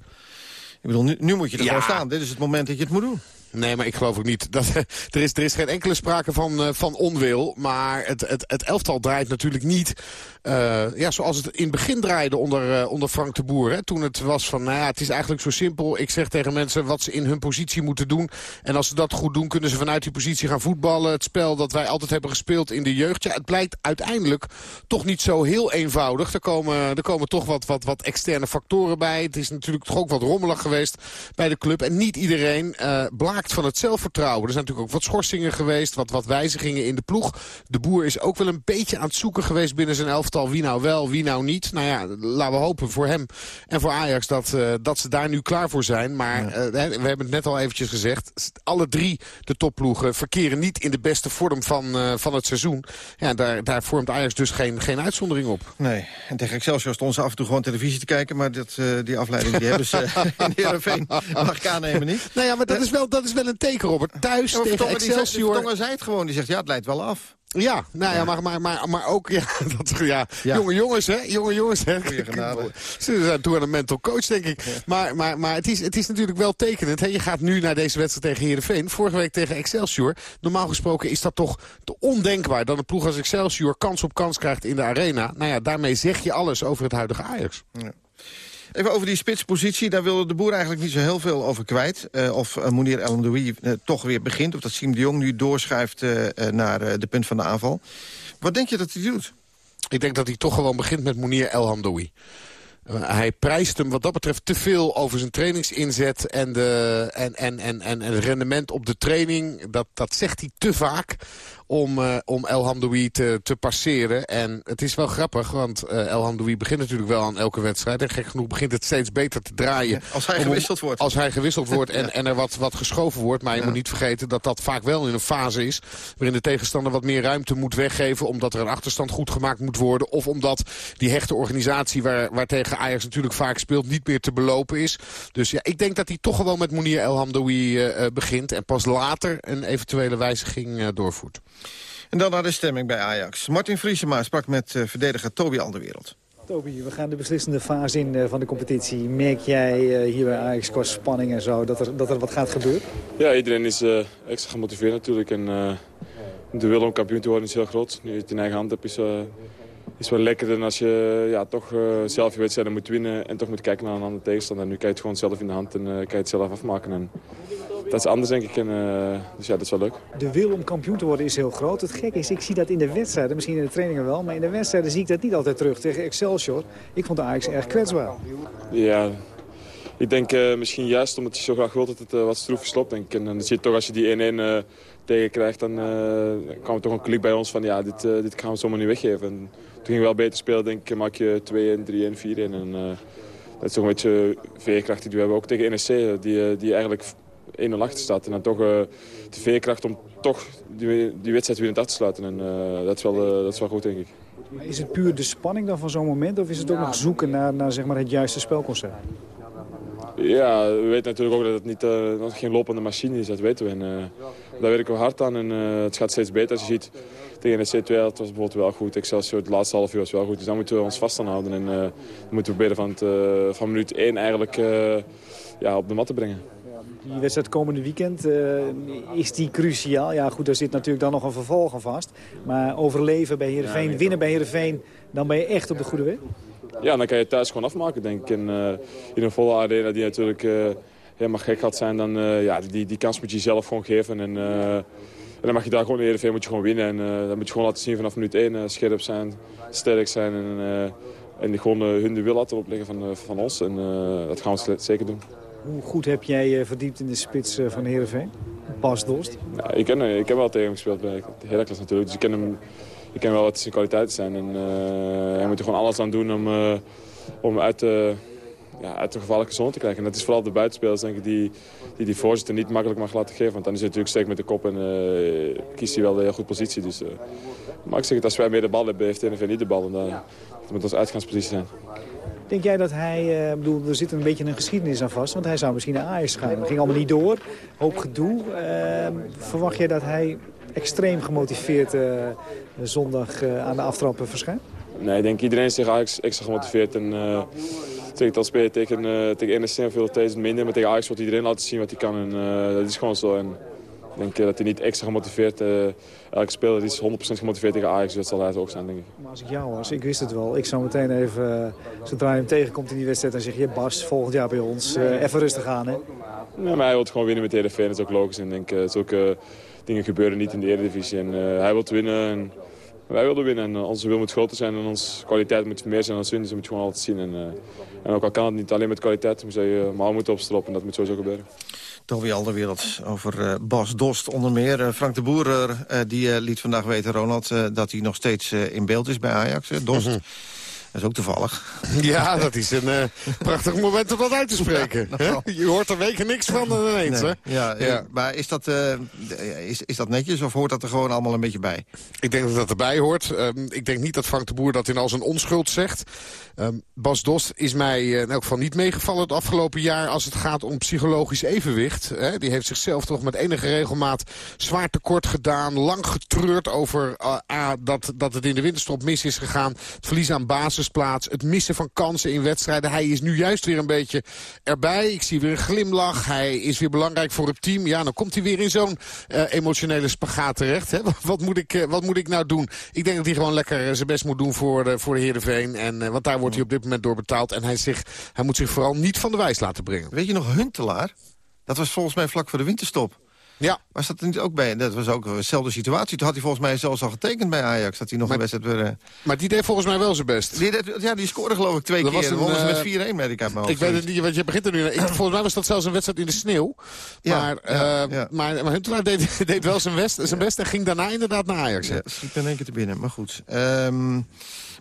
Ik bedoel, nu, nu moet je er ja. gewoon staan. Dit is het moment dat je het moet doen. Nee, maar ik geloof ook niet. Dat, er, is, er is geen enkele sprake van, uh, van onwil. Maar het, het, het elftal draait natuurlijk niet uh, ja, zoals het in het begin draaide onder, uh, onder Frank de Boer. Hè. Toen het was van, nou ja, het is eigenlijk zo simpel. Ik zeg tegen mensen wat ze in hun positie moeten doen. En als ze dat goed doen, kunnen ze vanuit die positie gaan voetballen. Het spel dat wij altijd hebben gespeeld in de jeugd. Ja, het blijkt uiteindelijk toch niet zo heel eenvoudig. Er komen, er komen toch wat, wat, wat externe factoren bij. Het is natuurlijk toch ook wat rommelig geweest bij de club. En niet iedereen uh, blaakt van het zelfvertrouwen. Er zijn natuurlijk ook wat schorsingen geweest, wat, wat wijzigingen in de ploeg. De Boer is ook wel een beetje aan het zoeken geweest binnen zijn elftal wie nou wel, wie nou niet. Nou ja, laten we hopen voor hem en voor Ajax dat, uh, dat ze daar nu klaar voor zijn. Maar uh, we hebben het net al eventjes gezegd. Alle drie de topploegen verkeren niet in de beste vorm van, uh, van het seizoen. Ja, daar, daar vormt Ajax dus geen, geen uitzondering op. Nee, en tegen Excelsior stonden ze af en toe gewoon televisie te kijken. Maar dat, die afleiding die hebben ze in Heerenveen. Mag ik aannemen niet. Nou ja, maar dat is wel, dat is wel een teken, Robert. Thuis ja, tegen Excelsior... Vertongen zei het gewoon. Die zegt, ja, het leidt wel af. Ja, nou ja, maar, maar, maar, maar ook, ja, dat, ja, ja. jonge jongens, hè, jonge jongens, hè. Ze zijn toe aan een mental coach, denk ik. Ja. Maar, maar, maar het, is, het is natuurlijk wel tekenend, hè. Je gaat nu naar deze wedstrijd tegen Heerenveen, vorige week tegen Excelsior. Normaal gesproken is dat toch ondenkbaar dat een ploeg als Excelsior kans op kans krijgt in de arena. Nou ja, daarmee zeg je alles over het huidige Ajax. Ja. Even over die spitspositie, daar wilde de boer eigenlijk niet zo heel veel over kwijt. Uh, of uh, Mounir El Amdoui uh, toch weer begint, of dat Siem de Jong nu doorschuift naar de punt van de aanval. Wat denk je dat hij doet? Ik denk dat hij toch gewoon begint met Mounir El Hamdoui. hij prijst hem wat dat betreft te veel over zijn trainingsinzet en, de, en, en, en, en het rendement op de training. Dat, dat zegt hij te vaak om, uh, om El Hamdoui te, te passeren. En het is wel grappig, want uh, El Hamdoui begint natuurlijk wel aan elke wedstrijd. En gek genoeg begint het steeds beter te draaien. Ja, als hij om, gewisseld wordt. Als hij gewisseld wordt en, ja. en er wat, wat geschoven wordt. Maar je ja. moet niet vergeten dat dat vaak wel in een fase is... waarin de tegenstander wat meer ruimte moet weggeven... omdat er een achterstand goed gemaakt moet worden... of omdat die hechte organisatie waar, waar tegen Ajax natuurlijk vaak speelt... niet meer te belopen is. Dus ja, ik denk dat hij toch gewoon met Mounir El Hamdoui uh, begint... en pas later een eventuele wijziging doorvoert. En dan naar de stemming bij Ajax. Martin Vriesema sprak met uh, verdediger Toby Alderwereld. Toby, we gaan de beslissende fase in uh, van de competitie. Merk jij uh, hier bij Ajax qua spanning en zo dat er, dat er wat gaat gebeuren? Ja, iedereen is extra gemotiveerd natuurlijk. En de wil om kampioen te worden is heel groot. Nu je het in eigen hand hebt, is, eh, is wel lekkerder dan als je ja, toch eh, zelf je wedstrijden moet winnen... en toch moet kijken naar een andere tegenstander. Nu kan je het gewoon zelf in de hand en eh, kan je het zelf afmaken. En dat is anders, denk ik. En, eh, dus ja, dat is wel leuk. De wil om kampioen te worden is heel groot. Het gekke is, ik zie dat in de wedstrijden, misschien in de trainingen wel... maar in de wedstrijden zie ik dat niet altijd terug. Tegen Excelsior, ik vond de Ajax erg kwetsbaar. Ja, ik denk eh, misschien juist omdat je zo graag wilt dat het eh, wat stroef sloopt. Denk ik. En dan zie je toch als je die 1-1 eh, tegenkrijgt, dan kwam er toch een klik bij ons van ja, dit, dit gaan we zomaar niet weggeven. En toen ging we wel beter spelen, denk ik, maak je 2-1, 3-1, 4-1. En eh, dat is toch een beetje veerkracht die we hebben. Ook tegen NEC, die, die eigenlijk 1-0 achter staat. En dan toch eh, de veerkracht om toch die, die wedstrijd weer af te sluiten. En eh, dat, is wel, eh, dat is wel goed, denk ik. Maar is het puur de spanning dan van zo'n moment... of is het ook nog zoeken naar, naar zeg maar, het juiste spelconcept? Ja, we weten natuurlijk ook dat het, niet, dat het geen lopende machine is, dat weten we. En, eh, daar werken we hard aan en het gaat steeds beter. Als je ziet, tegen de C2 het was bijvoorbeeld wel goed. Excelsior, het laatste half uur was wel goed. Dus daar moeten we ons vast aan houden. En dan moeten we proberen van, het, van minuut 1 eigenlijk ja, op de mat te brengen. Die wedstrijd komende weekend, eh, is die cruciaal? Ja goed, daar zit natuurlijk dan nog een vervolg aan vast. Maar overleven bij Heerenveen, winnen bij Heerenveen... dan ben je echt op de goede weg? Ja, dan kan je het thuis gewoon afmaken, denk ik. En eh, in een volle arena die natuurlijk eh, helemaal gek gaat zijn, dan ja, die, die kans moet je jezelf gewoon geven. En, en dan mag je daar gewoon in Heerenveen moet je gewoon winnen. En dan moet je gewoon laten zien vanaf minuut 1 scherp zijn, sterk zijn en, en gewoon hun de wil laten opleggen van, van ons. En dat gaan we zeker doen. Hoe goed heb jij verdiept in de spits van Heerenveen? Bas Dost? Ik, ken, ik heb wel tegen hem gespeeld bij Heracles natuurlijk, dus ik ken hem... Ik ken wel wat zijn kwaliteiten zijn. En uh, hij moet er gewoon alles aan doen om, om uit, de, ja, uit de gevaarlijke zone te krijgen. En dat is vooral de buitenspelers denk ik, die, die die voorzitter niet makkelijk mag laten geven. Want dan is hij natuurlijk sterk met de kop en kiest hij wel een heel goed positie. Dus, maar ik zeg het, als wij meer de bal hebben, heeft NV niet de bal. En dat, dat moet onze uitgangspositie zijn. Denk jij dat hij, uh, bedoel, er zit een beetje een geschiedenis aan vast, want hij zou misschien naar Ajax gaan. Dat ging allemaal niet door, hoop gedoe. Uh, verwacht jij dat hij extreem gemotiveerd uh, zondag uh, aan de aftrappen verschijnt? Nee, ik denk iedereen is zich Ajax extra gemotiveerd. En, tegen dat spelen tegen, uh, tegen NEC veel tegen minder, maar tegen Ajax wil iedereen laten zien wat hij kan. En dat is gewoon zo. Ik denk dat hij niet extra gemotiveerd elke speler is 100% gemotiveerd tegen Ajax. Dus dat zal hij ook zijn, denk ik. Maar als ik jou was, ik wist het wel. Ik zou meteen even, zodra je hem tegenkomt in die wedstrijd... dan zeg je, Bas, volgend jaar bij ons, even rustig aan, hè? Nee, maar hij wil gewoon winnen met de Heerenveen. Dat is ook logisch. En ik denk, zulke dingen gebeuren niet in de Eredivisie. En uh, hij wil winnen en wij willen winnen. En uh, onze wil moet groter zijn en onze kwaliteit moet meer zijn dan winnen. Dus dat moet je gewoon altijd zien. En, uh, en ook al kan het niet alleen met kwaliteit, moet je maar moeten opstroppen. En dat moet sowieso gebeuren. Toby Alderwereld over uh, Bas Dost onder meer. Uh, Frank de Boer uh, die liet vandaag weten, Ronald, dat hij nog steeds in beeld is bij Ajax. Dost. -hmm. Dat is ook toevallig. Ja, dat is een uh, prachtig moment om dat uit te spreken. Ja. Je hoort er weken niks van ineens. Nee. Hè? Ja, ja, maar is dat, uh, is, is dat netjes of hoort dat er gewoon allemaal een beetje bij? Ik denk dat dat erbij hoort. Um, ik denk niet dat Frank de Boer dat in al zijn onschuld zegt. Um, Bas Dost is mij in elk geval niet meegevallen het afgelopen jaar... als het gaat om psychologisch evenwicht. Hè? Die heeft zichzelf toch met enige regelmaat zwaar tekort gedaan. Lang getreurd over A, dat, dat het in de winterstop mis is gegaan. Het verlies aan basis basisplaats. Het missen van kansen in wedstrijden. Hij is nu juist weer een beetje erbij. Ik zie weer een glimlach. Hij is weer belangrijk voor het team. Ja, dan komt hij weer in zo'n uh, emotionele spagaat terecht. Hè? Wat, moet ik, uh, wat moet ik nou doen? Ik denk dat hij gewoon lekker zijn best moet doen voor de, voor de Heerenveen. En, uh, want daar wordt hij op dit moment door betaald. En hij, zich, hij moet zich vooral niet van de wijs laten brengen. Weet je nog Huntelaar? Dat was volgens mij vlak voor de winterstop. Ja. Was dat er niet ook bij? Dat was ook dezelfde situatie. Toen had hij volgens mij zelfs al getekend bij Ajax. Dat hij nog maar, een wedstrijd... Weer, uh... Maar die deed volgens mij wel zijn best. Die deed, ja, die scoorde geloof ik twee dat keer. Was een, met 4-1 met ik uit mijn Ik weet het niet, want je begint er nu... Ik, volgens mij was dat zelfs een wedstrijd in de sneeuw. Ja, maar, ja, uh, ja. maar, maar Huntelaar deed, deed wel zijn best, zijn best en ging daarna inderdaad naar Ajax. Ja, schiet in één keer te binnen, maar goed. Um,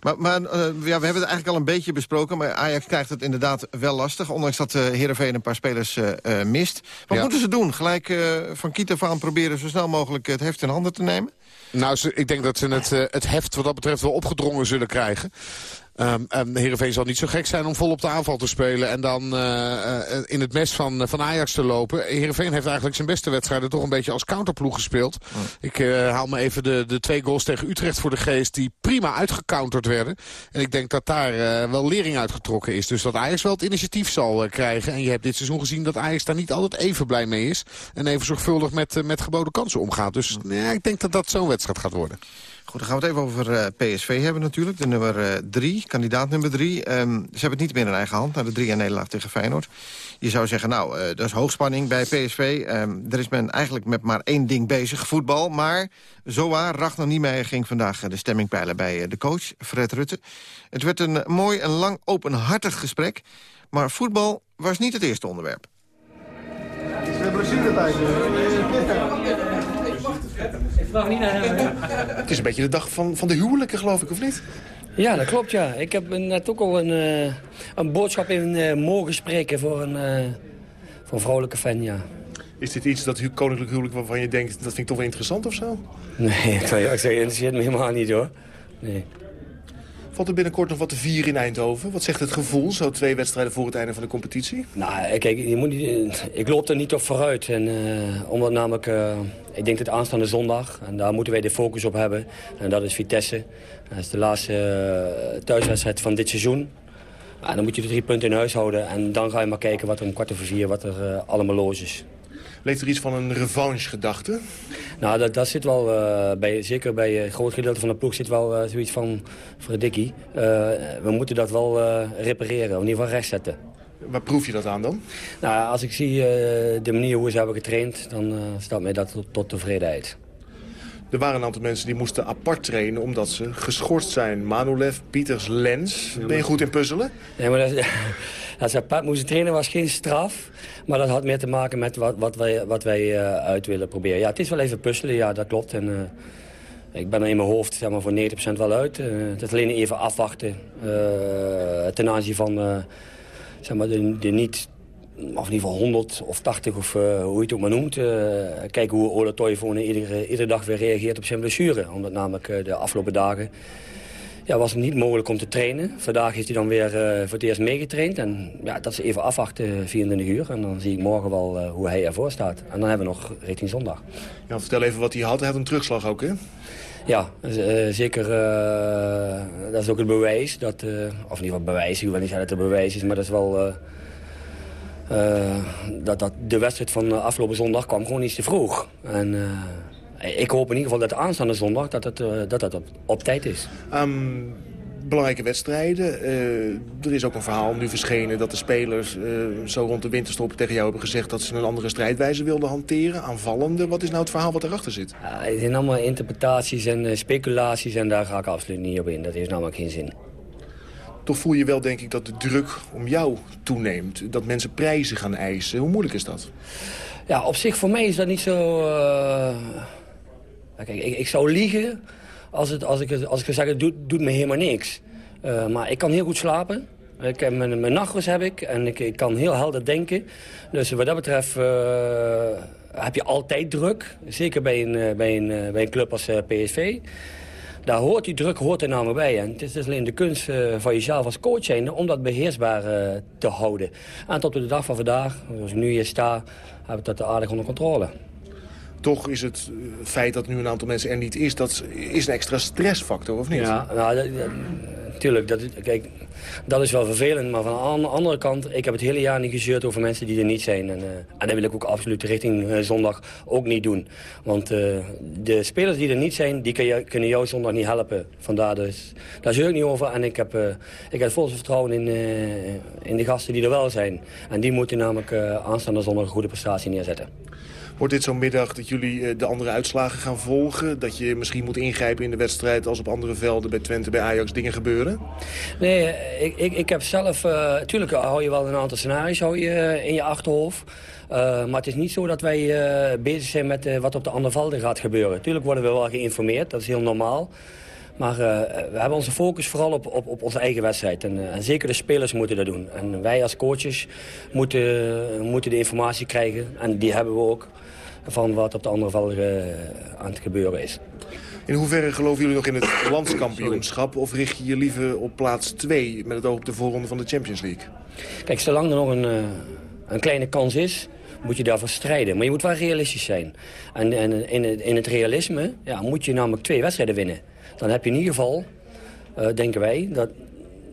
maar, maar uh, ja, we hebben het eigenlijk al een beetje besproken. Maar Ajax krijgt het inderdaad wel lastig. Ondanks dat uh, Heerenveen een paar spelers uh, mist. Wat ja. moeten ze doen? Gelijk van Kiet af aan proberen zo snel mogelijk het heft in handen te nemen? Nou, ik denk dat ze het, het heft wat dat betreft wel opgedrongen zullen krijgen. Um, en Heerenveen zal niet zo gek zijn om vol op de aanval te spelen... en dan uh, uh, in het mes van, van Ajax te lopen. Heerenveen heeft eigenlijk zijn beste wedstrijden toch een beetje als counterploeg gespeeld. Oh. Ik uh, haal me even de, de twee goals tegen Utrecht voor de geest... die prima uitgecounterd werden. En ik denk dat daar wel lering uitgetrokken is. Dus dat Ajax wel het initiatief zal krijgen. En je hebt dit seizoen gezien dat Ajax daar niet altijd even blij mee is. En even zorgvuldig met, met geboden kansen omgaat. Dus ja, ik denk dat dat zo'n wedstrijd gaat worden. Goed, dan gaan we het even over uh, PSV hebben natuurlijk. De nummer uh, drie, kandidaat nummer drie. Um, ze hebben het niet meer in eigen hand na de 3 nederlaag tegen Feyenoord. Je zou zeggen, nou, uh, dat is hoogspanning bij PSV. Um, er is men eigenlijk met maar één ding bezig, voetbal. Maar zowaar, Ragnar Niemeyer ging vandaag de stemming peilen bij de coach, Fred Rutte. Het werd een mooi en lang openhartig gesprek. Maar voetbal was niet het eerste onderwerp. Het is. Het is een beetje de dag van, van de huwelijken, geloof ik, of niet? Ja, dat klopt, ja. Ik heb net ook al een, uh, een boodschap in uh, mogen spreken voor een, uh, voor een vrouwelijke fan, ja. Is dit iets, dat hu koninklijk huwelijk, waarvan je denkt... dat vind ik toch wel interessant of zo? Nee, ik zou zeggen, interesseert me helemaal niet, hoor. Nee. Valt er binnenkort nog wat te vieren in Eindhoven? Wat zegt het gevoel, zo twee wedstrijden voor het einde van de competitie? Nou, kijk, je moet niet, ik loop er niet op vooruit. En, uh, omdat namelijk, ik denk dat aanstaande zondag, en daar moeten wij de focus op hebben. En dat is Vitesse. Dat is de laatste thuiswedstrijd van dit seizoen. En dan moet je de drie punten in huis houden. En dan ga je maar kijken wat er om kwart over vier, wat er allemaal los is. Leeft er iets van een revanche-gedachte? Nou, dat, dat zit wel, uh, bij, zeker bij een groot gedeelte van de ploeg zit wel uh, zoiets van... Fredikkie, uh, we moeten dat wel repareren, in ieder geval rechtzetten. Waar proef je dat aan dan? Nou, als ik zie de manier hoe ze hebben getraind, dan staat mij dat tot, tot tevredenheid. Er waren een aantal mensen die moesten apart trainen omdat ze geschorst zijn. Manolev, Pieters, Lens. Ben je goed in puzzelen? Nee, maar dat, dat ze apart moesten trainen was geen straf. Maar dat had meer te maken met wat, wat wij, wat wij uh, uit willen proberen. Ja, het is wel even puzzelen, ja, dat klopt. En, uh, ik ben er in mijn hoofd zeg maar, voor 90% wel uit. Uh, het is alleen even afwachten ten aanzien van zeg maar, de, de niet of in ieder geval 100 of 80 of uh, hoe je het ook maar noemt. Uh, kijken hoe Ola Toivonen iedere, iedere dag weer reageert op zijn blessure. Omdat namelijk uh, de afgelopen dagen ja, was het niet mogelijk om te trainen. Vandaag is hij dan weer voor het eerst meegetraind. En ja, dat is even afwachten, 24 uur. En dan zie ik morgen wel hoe hij ervoor staat. En dan hebben we nog richting zondag. Ja, vertel even wat hij had. Hij had een terugslag ook, hè? Ja, zeker. dat is ook het bewijs. Dat, of in ieder geval bewijs. Ik wil niet zeggen dat het een bewijs is, maar dat is wel... Uh, dat, dat de wedstrijd van afgelopen zondag kwam gewoon iets te vroeg. En uh, ik hoop in ieder geval dat de aanstaande zondag dat het, uh, dat het op, op tijd is. Um, belangrijke wedstrijden. er is ook een verhaal nu verschenen dat de spelers zo rond de winterstop tegen jou hebben gezegd... dat ze een andere strijdwijze wilden hanteren, aanvallende. Wat is nou het verhaal wat erachter zit? het zijn allemaal interpretaties en speculaties en daar ga ik absoluut niet op in. Dat heeft namelijk geen zin toch voel je wel, denk ik, dat de druk om jou toeneemt. Dat mensen prijzen gaan eisen. Hoe moeilijk is dat? Ja, op zich voor mij is dat niet zo... Uh... Kijk, ik, ik, zou liegen als, het, als, ik, als ik zou zeggen, het doet, doet me helemaal niks. Uh, maar ik kan heel goed slapen. Ik heb mijn, mijn nachtrust heb ik en ik, kan heel helder denken. Dus wat dat betreft uh, heb je altijd druk. Zeker bij een, bij een, bij een club als PSV. Daar hoort die druk hoort er namelijk bij. En het is dus alleen de kunst uh, van jezelf als coach zijn om dat beheersbaar uh, te houden. En tot op de dag van vandaag, zoals ik nu hier sta, heb ik dat aardig onder controle. Toch is het feit dat nu een aantal mensen er niet is, dat is een extra stressfactor, of niet? Ja, nou, natuurlijk. Dat, kijk, dat is wel vervelend. Maar van de andere kant, ik heb het hele jaar niet gezeurd over mensen die er niet zijn. En, uh, dat wil ik ook absoluut richting uh, zondag ook niet doen. Want uh, de spelers die er niet zijn, die kunnen jou zondag niet helpen. Vandaar dus, daar zeur ik niet over. En ik heb, ik heb vol vertrouwen in, in de gasten die er wel zijn. En die moeten namelijk aanstaande zondag een goede prestatie neerzetten. Wordt dit zo'n middag dat jullie de andere uitslagen gaan volgen? Dat je misschien moet ingrijpen in de wedstrijd als op andere velden bij Twente, bij Ajax dingen gebeuren? Nee, ik, ik, ik heb zelf... Uh, tuurlijk hou je wel een aantal scenario's je, in je achterhoofd. Maar het is niet zo dat wij bezig zijn met wat op de andere velden gaat gebeuren. Tuurlijk worden we wel geïnformeerd, dat is heel normaal. Maar we hebben onze focus vooral op, op, op onze eigen wedstrijd. En, en, zeker de spelers moeten dat doen. En wij als coaches moeten, moeten de informatie krijgen. En die hebben we ook van wat op de andere velden aan het gebeuren is. In hoeverre geloven jullie nog in het landskampioenschap... of richt je je liever op plaats 2 met het oog op de voorronde van de Champions League? Kijk, zolang er nog een, eh, een kleine kans is, moet je daarvoor strijden. Maar je moet wel realistisch zijn. En, en in, het, in het realisme ja, moet je namelijk twee wedstrijden winnen. Dan heb je in ieder geval, eh, denken wij, dat,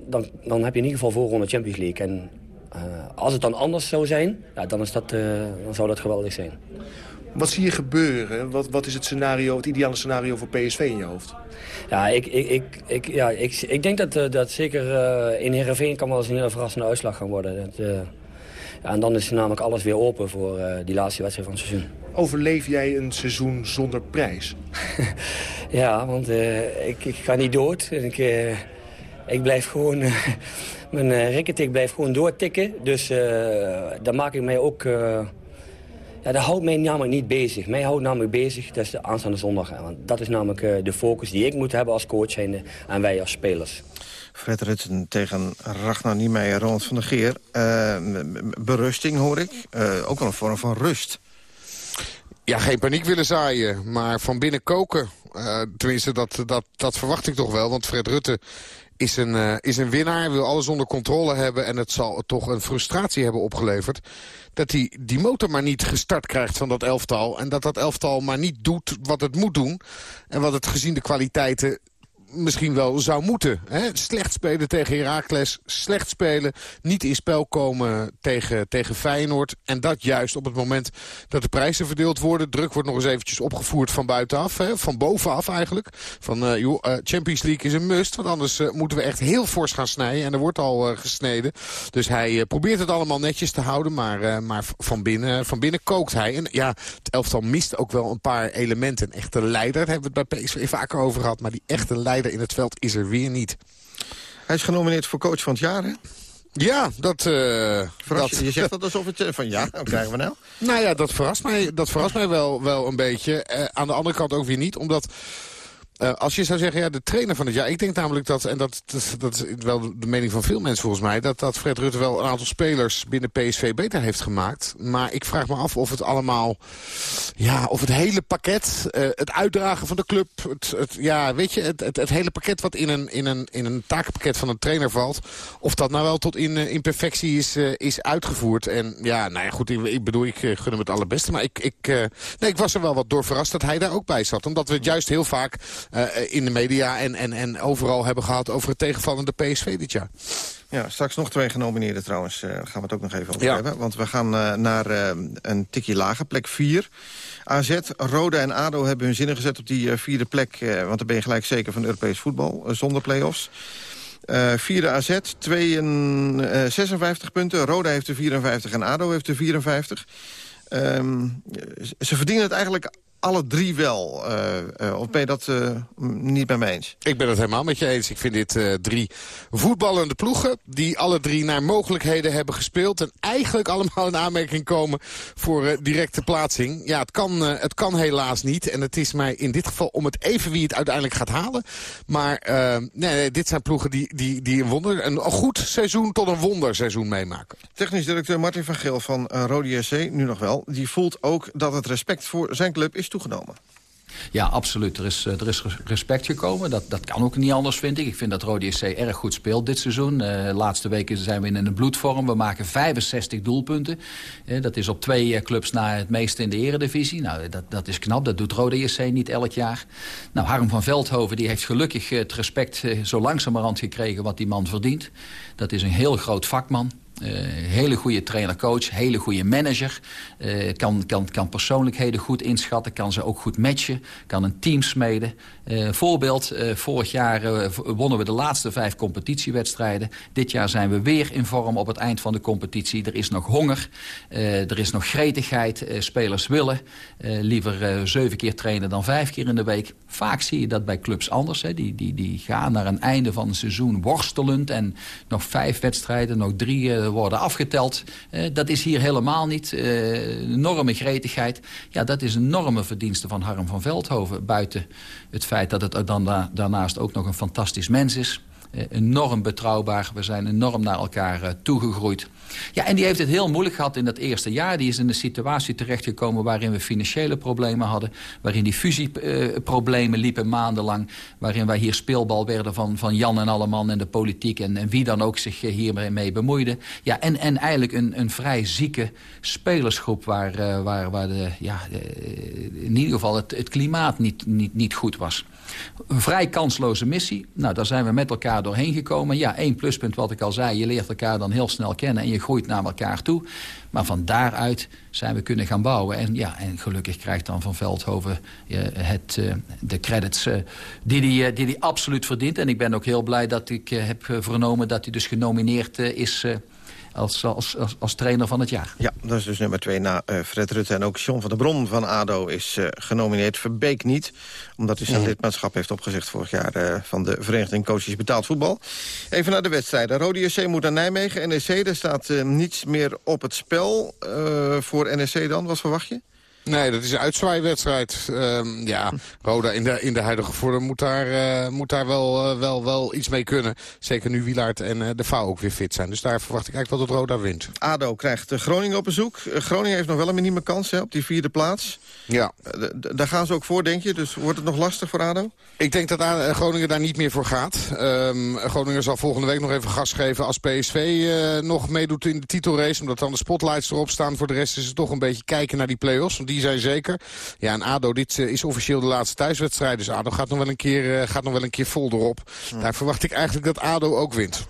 dan, dan heb je in ieder geval voorronde Champions League. En eh, als het dan anders zou zijn, ja, dan, is dat, eh, dan zou dat geweldig zijn. Wat zie je gebeuren? Wat, wat is het, scenario, het ideale scenario voor PSV in je hoofd? Ja, ik, ik, ik, ik, ja, ik, ik denk dat, eh, dat zeker eh, in Heerenveen kan wel eens een hele verrassende uitslag gaan worden. Dat, eh, ja, en dan is namelijk alles weer open voor die laatste wedstrijd van het seizoen. Overleef jij een seizoen zonder prijs? Ja, want ik, ik ga niet dood. En ik, ik blijf gewoon... mijn uh, rikketik blijft gewoon doortikken. Dus daar maak ik mij ook... eh, ja, dat houdt mij namelijk niet bezig. Mij houdt namelijk bezig, dat is de aanstaande zondag. Want dat is namelijk eh, de focus die ik moet hebben als coach en wij als spelers. Fred Rutten tegen Ragnar Niemeyer, Ronald van der Geer. Eh, berusting hoor ik. Eh, ook wel een vorm van rust. Ja, geen paniek willen zaaien, maar van binnen koken. Eh, tenminste, dat, dat, dat verwacht ik toch wel. Want Fred Rutte is een, eh, is een winnaar, wil alles onder controle hebben... en het zal toch een frustratie hebben opgeleverd... dat hij die motor maar niet gestart krijgt van dat elftal... en dat dat elftal maar niet doet wat het moet doen... en wat het gezien de kwaliteiten misschien wel zou moeten. Hè? Slecht spelen tegen Heracles, slecht spelen, niet in spel komen tegen, tegen Feyenoord. En dat juist op het moment dat de prijzen verdeeld worden. Druk wordt nog eens eventjes opgevoerd van buitenaf, hè? van bovenaf eigenlijk. Van eh, joh, eh, Champions League is een must, want anders eh, moeten we echt heel fors gaan snijden. En er wordt al gesneden. Dus hij probeert het allemaal netjes te houden, maar, maar van, binnen, van binnen kookt hij. En ja, het elftal mist ook wel een paar elementen. Een echte leider, daar hebben we het bij PSV vaker over gehad. Maar die echte leider in het veld is er weer niet. Hij is genomineerd voor coach van het jaar, hè? Ja, dat... je- dat je zegt dat alsof het... eh, van ja, wat krijgen we nou? Nou ja, dat verrast mij, dat verrast mij wel, wel een beetje. Eh, aan de andere kant ook weer niet, omdat... eh, als je zou zeggen, ja, de trainer van het jaar... Ik denk namelijk dat, en dat, dat, is wel de mening van veel mensen volgens mij... Dat, dat Fred Rutte wel een aantal spelers binnen PSV beter heeft gemaakt. Maar ik vraag me af of het allemaal... Ja, of het hele pakket, eh, het uitdragen van de club... Het, het, ja, weet je, het, het, hele pakket wat in een, in, een, in een takenpakket van een trainer valt... of dat nou wel tot in, in perfectie is, is uitgevoerd. En ja, nou ja, goed, ik, ik bedoel, ik gun hem het allerbeste. Maar ik, ik, nee, ik was er wel wat door verrast dat hij daar ook bij zat. Omdat we het juist heel vaak in de media en, en, en overal hebben gehad... over het tegenvallende PSV dit jaar. Ja, straks nog twee genomineerden trouwens. eh, Daar gaan we het ook nog even over Ja. hebben. Want we gaan eh, naar eh, een tikje lager, plek 4. AZ, Roda en ADO hebben hun zinnen gezet op die eh, vierde plek. eh, want dan ben je gelijk zeker van Europees voetbal, eh, zonder play-offs. Eh, vierde AZ, twee en, eh, 56 punten. Roda heeft er 54 en ADO heeft er 54. Ehm, ze verdienen het eigenlijk alle drie wel. eh, eh, of ben je dat eh, niet bij mij eens? Ik ben het helemaal met je eens. Ik vind dit drie voetballende ploegen... die alle drie naar mogelijkheden hebben gespeeld... en eigenlijk allemaal in aanmerking komen voor directe plaatsing. Ja, het kan, het kan helaas niet. En het is mij in dit geval om het even wie het uiteindelijk gaat halen. Maar nee, nee, dit zijn ploegen die, die, die een, wonder, een goed seizoen tot een wonderseizoen meemaken. Technisch directeur Martin van Geel van Rode SC, nu nog wel... die voelt ook dat het respect voor zijn club is toegenomen. Ja, absoluut. Er is, eh, er is res- respect gekomen. Dat, dat kan ook niet anders, vind ik. Ik vind dat Rode SC erg goed speelt dit seizoen. De laatste weken zijn we in een bloedvorm. We maken 65 doelpunten. Eh, dat is op twee clubs na het meeste in de eredivisie. Nou, dat, dat is knap. Dat doet Rode SC niet elk jaar. Nou, Harm van Veldhoven die heeft gelukkig het respect zo langzamerhand gekregen wat die man verdient. Dat is een heel groot vakman. Eh, hele goede trainer-coach, hele goede manager. Eh, kan, kan, kan persoonlijkheden goed inschatten, kan ze ook goed matchen. Kan een team smeden. Eh, voorbeeld, vorig jaar wonnen we de laatste vijf competitiewedstrijden. Dit jaar zijn we weer in vorm op het eind van de competitie. Er is nog honger, er is nog gretigheid. Spelers willen liever zeven keer trainen dan vijf keer in de week. Vaak zie je dat bij clubs anders. Hè. Die, die, die gaan naar een einde van een seizoen worstelend... en nog vijf wedstrijden, nog drie worden afgeteld. Eh, dat is hier helemaal niet. Eh, enorme gretigheid. Ja, dat is een enorme verdienste van Harm van Veldhoven. Buiten het feit dat het dan da- daarnaast ook nog een fantastisch mens is. Eh, enorm betrouwbaar. We zijn enorm naar elkaar eh, toegegroeid. Ja, en die heeft het heel moeilijk gehad in dat eerste jaar. Die is in een situatie terechtgekomen waarin we financiële problemen hadden. Waarin die fusieproblemen liepen maandenlang. Waarin wij hier speelbal werden van, van Jan en Alleman en de politiek. En, en wie dan ook zich eh, hiermee bemoeide. Ja, en, en eigenlijk een, een vrij zieke spelersgroep waar, waar, waar de, ja, in ieder geval het, het klimaat niet, niet, niet goed was. Een vrij kansloze missie. Nou, daar zijn we met elkaar doorheen gekomen. Ja, één pluspunt wat ik al zei. Je leert elkaar dan heel snel kennen en je groeit naar elkaar toe. Maar van daaruit zijn we kunnen gaan bouwen. En, ja, en gelukkig krijgt dan Van Veldhoven eh, het, eh, de credits eh, die hij die, eh, die die absoluut verdient. En ik ben ook heel blij dat ik heb vernomen dat hij dus genomineerd is... als, als, als, als trainer van het jaar. Ja, dat is dus nummer twee na eh, Fred Rutte. En ook John van der Bron van ADO is eh, genomineerd. Verbeek niet, omdat hij zijn lidmaatschap heeft opgezegd vorig jaar... eh, van de Vereniging Coaches Betaald Voetbal. Even naar de wedstrijden. Rode JC moet naar Nijmegen. NEC, daar staat niets meer op het spel. Voor NEC dan, wat verwacht je? Nee, dat is een uitzwaaiwedstrijd. Ehm, ja, Roda in de, in de huidige vorm moet daar, eh, moet daar wel, eh, wel, wel iets mee kunnen. Zeker nu Wielaert en eh, de Vouw ook weer fit zijn. Dus daar verwacht ik eigenlijk wel dat Roda wint. ADO krijgt Groningen op bezoek. Groningen heeft nog wel een minieme kans hè, op die vierde plaats. Ja. Daar gaan ze ook voor, denk je? Dus wordt het nog lastig voor ADO? Ik denk dat A- Groningen daar niet meer voor gaat. Ehm, Groningen zal volgende week nog even gas geven als PSV nog meedoet in de titelrace. Omdat dan de spotlights erop staan. Voor de rest is het toch een beetje kijken naar die play-offs. Die zijn zeker. Ja, en ADO, dit eh, is officieel de laatste thuiswedstrijd. Dus ADO gaat nog wel een keer, eh, gaat nog wel een keer vol erop. Daar verwacht ik eigenlijk dat ADO ook wint.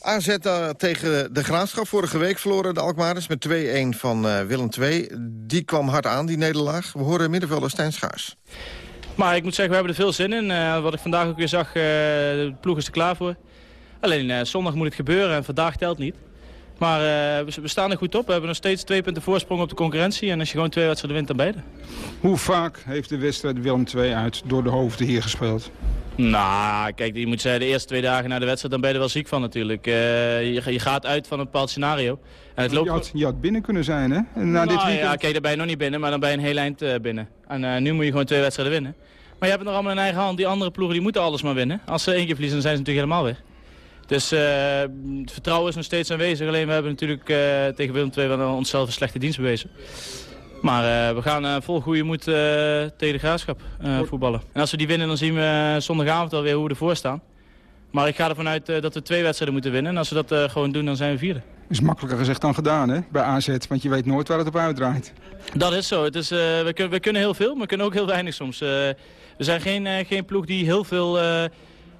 AZ eh, tegen de Graafschap. Vorige week verloren de Alkmaarders met 2-1 van eh, Willem II. Die kwam hard aan, die nederlaag. We horen middenvelder Stijn Schaars. Maar ik moet zeggen, we hebben er veel zin in. Eh, wat ik vandaag ook weer zag, eh, de ploeg is er klaar voor. Alleen eh, zondag moet het gebeuren en vandaag telt niet. Maar eh, we, staan er goed op. We hebben nog steeds twee punten voorsprong op de concurrentie. En als je gewoon twee wedstrijden wint, dan ben je er. Hoe vaak heeft de wedstrijd Willem II uit door de hoofden hier gespeeld? Nou, kijk, je moet zeggen, de eerste twee dagen na de wedstrijd, dan ben je er wel ziek van natuurlijk. Eh, je, je gaat uit van een bepaald scenario. En het loopt... Je had, je had binnen kunnen zijn, hè? En na Nou, dit weekend... ja, kijk, daar ben je nog niet binnen, maar dan ben je een heel eind eh, binnen. En eh, nu moet je gewoon twee wedstrijden winnen. Maar je hebt het nog allemaal in eigen hand. Die andere ploegen die moeten alles maar winnen. Als ze één keer verliezen, dan zijn ze natuurlijk helemaal weg. Dus eh, het vertrouwen is nog steeds aanwezig. Alleen we hebben natuurlijk eh, tegen Willem II wel onszelf een slechte dienst bewezen. Maar eh, we gaan vol goede moed tegen de graafschap voetballen. En als we die winnen, dan zien we zondagavond alweer hoe we ervoor staan. Maar ik ga ervan uit dat we twee wedstrijden moeten winnen. En als we dat gewoon doen, dan zijn we vierde. is makkelijker gezegd dan gedaan, hè? Bij AZ, want je weet nooit waar het op uitdraait. Dat is zo. Het is, we, kunnen, we kunnen heel veel, maar we kunnen ook heel weinig soms. We zijn geen, geen ploeg die heel veel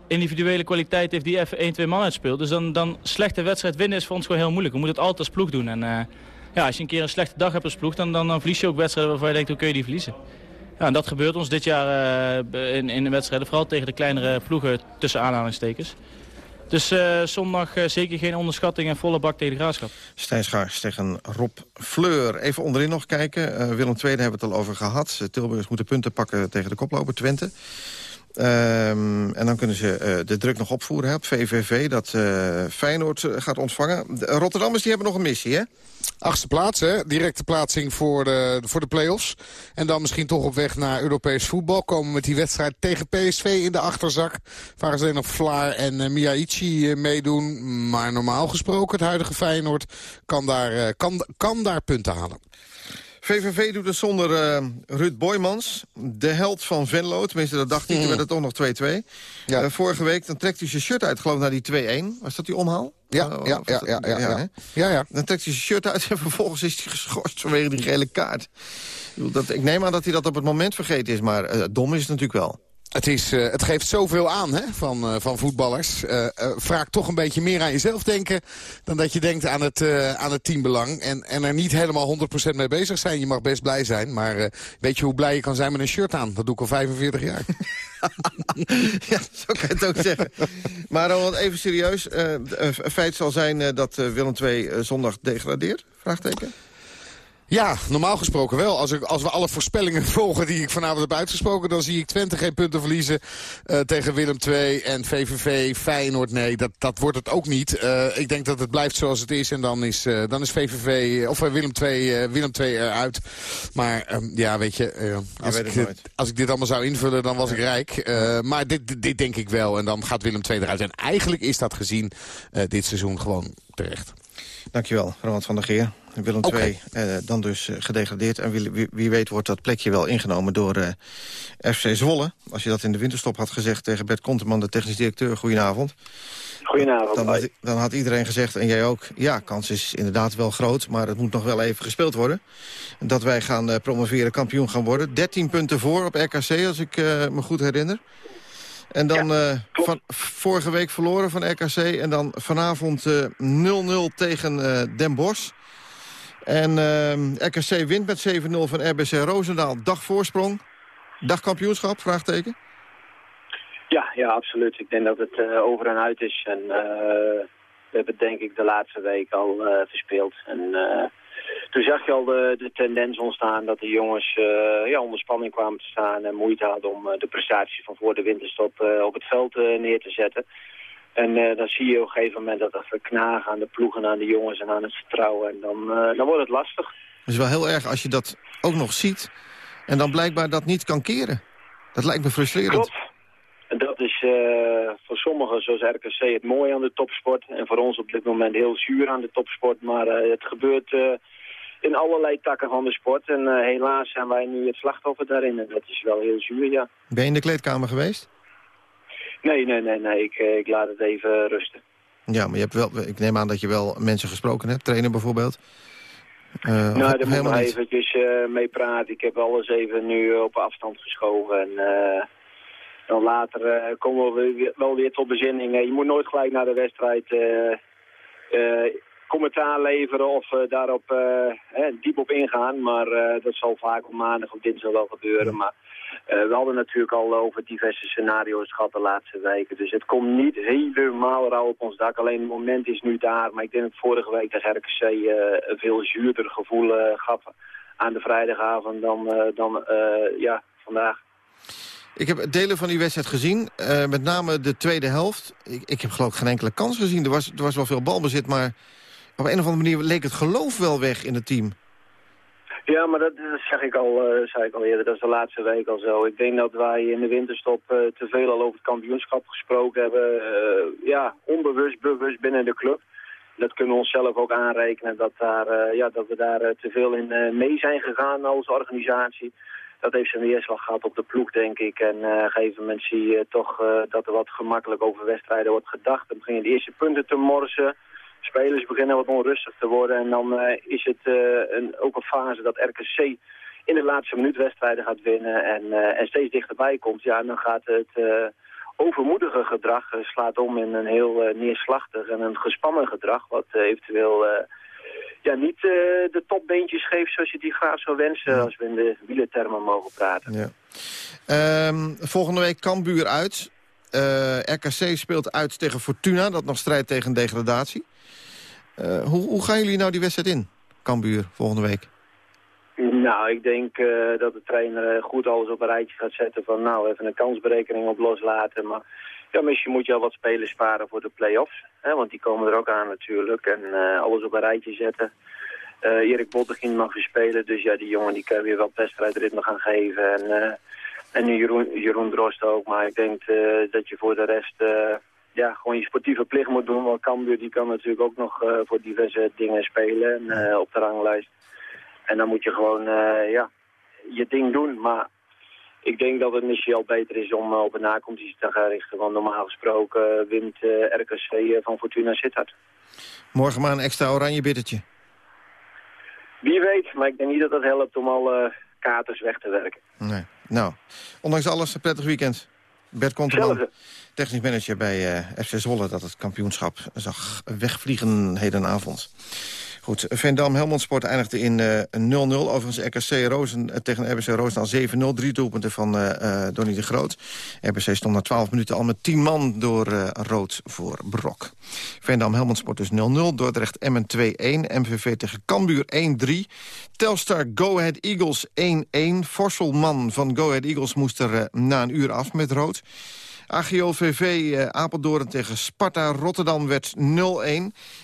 individuele kwaliteit heeft die even 1, 2 man uitspeelt. Dus dan, dan slechte wedstrijd winnen is voor ons gewoon heel moeilijk. We moeten het altijd als ploeg doen. En eh, ja, als je een keer een slechte dag hebt als ploeg, dan, dan, verlies je ook wedstrijden waarvan je denkt, hoe kun je die verliezen? Ja, en dat gebeurt ons dit jaar eh, in, in de wedstrijden, vooral tegen de kleinere ploegen tussen aanhalingstekens. Dus eh, zondag zeker geen onderschatting en volle bak tegen de graafschap. Stijn Schaars tegen Rob Fleur. Even onderin nog kijken. Willem II, hebben we het al over gehad. Tilburgers moeten punten pakken tegen de koploper Twente. Ehm, en dan kunnen ze eh, de druk nog opvoeren hè, op VVV, dat eh, Feyenoord eh, gaat ontvangen. De Rotterdammers die hebben nog een missie, hè? Achtste plaats, hè? directe plaatsing voor de, voor de play-offs. En dan misschien toch op weg naar Europees voetbal. Komen met die wedstrijd tegen PSV in de achterzak. Waar ze alleen nog Vlaar en Miyaichi meedoen. Maar normaal gesproken, het huidige Feyenoord kan daar, kan, kan daar punten halen. VVV doet het zonder uh, Ruud Boymans, de held van Venlo. Tenminste, dat dacht ik. Toen werd het toch nog 2-2. Ja. Uh, vorige week dan trekt hij zijn shirt uit, geloof ik, naar die 2-1. Was dat die omhaal? Ja, uh, ja, ja, ja, ja, ja, ja, ja. Dan trekt hij zijn shirt uit en vervolgens is hij geschorst vanwege die gele kaart. Ik, dat, ik neem aan dat hij dat op het moment vergeten is, maar uh, dom is het natuurlijk wel. Het, is, uh, het geeft zoveel aan hè, van, uh, van voetballers. Uh, vraag toch een beetje meer aan jezelf denken... dan dat je denkt aan het, aan het teambelang. En, en er niet helemaal 100% mee bezig zijn. Je mag best blij zijn. Maar weet je hoe blij je kan zijn met een shirt aan? Dat doe ik al 45 jaar. ja, zo kan je het ook zeggen. Maar dan even serieus. een feit zal zijn dat Willem II zondag degradeert? Vraagteken. Ja, normaal gesproken wel. Als, ik, als we alle voorspellingen volgen die ik vanavond heb uitgesproken... dan zie ik Twente geen punten verliezen eh, tegen Willem II en VVV, Feyenoord. Nee, dat, dat wordt het ook niet. Eh, ik denk dat het blijft zoals het is en dan is, eh, dan is VVV, of Willem II, Willem II eruit. Maar ehm, ja, weet je, als, weet ik, als ik dit allemaal zou invullen, dan was ik rijk. Maar dit, dit, denk ik wel. En dan gaat Willem II eruit. En eigenlijk is dat gezien dit seizoen gewoon terecht. Dankjewel, Roland van der Geer. Willem II eh, dan dus eh, gedegradeerd. En wie, wie, wie weet wordt dat plekje wel ingenomen door eh, FC Zwolle. Als je dat in de winterstop had gezegd tegen Bert Konteman, de technisch directeur. Goedenavond. Goedenavond. Dan had, dan had iedereen gezegd, en jij ook... ja, kans is inderdaad wel groot, maar het moet nog wel even gespeeld worden. Dat wij gaan eh, promoveren, kampioen gaan worden. 13 punten voor op RKC, als ik eh, me goed herinner. En dan eh, van, vorige week verloren van RKC. En dan vanavond eh, 0-0 tegen eh, Den Bosch. En eh, RKC wint met 7-0 van RBC Roosendaal. Dag voorsprong. Dag kampioenschap, vraagteken. Ja, ja, absoluut. Ik denk dat het eh, over en uit is. En eh, we hebben denk ik de laatste week al eh, verspeeld. En eh, toen zag je al de, de tendens ontstaan dat de jongens eh, ja, onder spanning kwamen te staan... en moeite hadden om eh, de prestaties van voor de winterstop eh, op het veld neer te zetten. En dan zie je op een gegeven moment dat er verknagen aan de ploegen, aan de jongens en aan het vertrouwen. En dan, dan wordt het lastig. Het is wel heel erg als je dat ook nog ziet... en dan blijkbaar dat niet kan keren. Dat lijkt me frustrerend. Klopt. En dat is voor sommigen, zoals RKC, het mooie aan de topsport. En voor ons op dit moment heel zuur aan de topsport. Maar het gebeurt in allerlei takken van de sport. En eh, helaas zijn wij nu het slachtoffer daarin. En dat is wel heel zuur, ja. Ben je in de kleedkamer geweest? Nee, nee, nee, nee. Ik, eh, ik laat het even rusten. Ja, maar je hebt wel, ik neem aan dat je wel mensen gesproken hebt. Trainer bijvoorbeeld. Of nou, daar moet ik eventjes eh, mee praten. Ik heb alles even nu op afstand geschoven. En dan later komen we wel weer tot bezinning. Je moet nooit gelijk naar de wedstrijd commentaar leveren of eh, daarop eh, diep op ingaan. Maar eh, dat zal vaak op maandag of dinsdag wel gebeuren. Maar we hadden natuurlijk al over diverse scenario's gehad de laatste weken. Dus het komt niet helemaal rauw op ons dak. Alleen het moment is nu daar. Maar ik denk dat vorige week tegen RKC een veel zuurder gevoel gaf aan de vrijdagavond dan, dan ja, vandaag. Ik heb delen van die wedstrijd gezien. met name de tweede helft. Ik, ik heb geloof ik geen enkele kans gezien. Er was, er was wel veel balbezit, maar op een of andere manier leek het geloof wel weg in het team. Ja, maar dat, zeg ik al, eh, zei ik al eerder. Dat is de laatste week al zo. Ik denk dat wij in de winterstop eh, te veel al over het kampioenschap gesproken hebben. Eh, ja, onbewust, bewust binnen de club. Dat kunnen we onszelf ook aanrekenen. Dat, daar, ja, dat we daar te veel in mee zijn gegaan als organisatie. Dat heeft zijn wel gehad op de ploeg, denk ik. En op een gegeven moment zie je toch dat er wat gemakkelijk over wedstrijden wordt gedacht. Dan beginnen de eerste punten te morsen. Spelers beginnen wat onrustig te worden. En dan eh, is het eh, een, ook een fase dat RKC in de laatste minuut wedstrijden gaat winnen. En, eh, en steeds dichterbij komt. Ja, en dan gaat het overmoedige gedrag slaat om in een heel neerslachtig en een gespannen gedrag. Wat eventueel ja, niet de topbeentjes geeft zoals je die graag zou wensen. Als we in de wielertermen mogen praten. Ja. Ehm, volgende week Cambuur uit. RKC speelt uit tegen Fortuna, dat nog strijdt tegen degradatie. Eh, hoe, hoe gaan jullie nou die wedstrijd in, Cambuur, volgende week? Nou, ik denk eh, dat de trainer eh, goed alles op een rijtje gaat zetten van nou, even een kansberekening op loslaten. Maar ja, misschien moet je al wat spelers sparen voor de play-offs. Hè, want die komen er ook aan natuurlijk. En alles op een rijtje zetten. Erik Bottegien mag weer spelen, dus ja, die jongen die kan weer wat wedstrijdritme gaan geven. En, en nu Jeroen, Jeroen Drost ook. Maar ik denk dat je voor de rest ja, gewoon je sportieve plicht moet doen. Want Cambuur die kan natuurlijk ook nog eh, voor diverse dingen spelen en, eh, op de ranglijst. En dan moet je gewoon eh, ja, je ding doen. Maar ik denk dat het misschien al beter is om op een nacompetitie te gaan richten. Want normaal gesproken wint RKC van Fortuna Sittard. Morgen maar een extra oranje bittertje. Wie weet, maar ik denk niet dat dat helpt om alle katers weg te werken. Nee. Nou, ondanks alles een prettig weekend. Bert Konteman, technisch manager bij eh, FC Zwolle... dat het kampioenschap zag wegvliegen hedenavond. Goed, Veendam Helmond eindigde in eh, 0-0. Overigens RKC Rozen, eh, tegen RBC Roosendaal 7-0. Drie doelpunten van eh eh, Donny de Groot. RBC stond na 12 minuten al met 10 man door eh, rood voor Brok. Veendam Helmond Sport dus 0-0. Dordrecht Emmen 2-1. MVV tegen Cambuur 1-3. Telstar Go Ahead Eagles 1-1. Forsselman van Go Ahead Eagles moest er eh, na een uur af met rood. AGOVV eh, Apeldoorn tegen Sparta Rotterdam werd 0-1.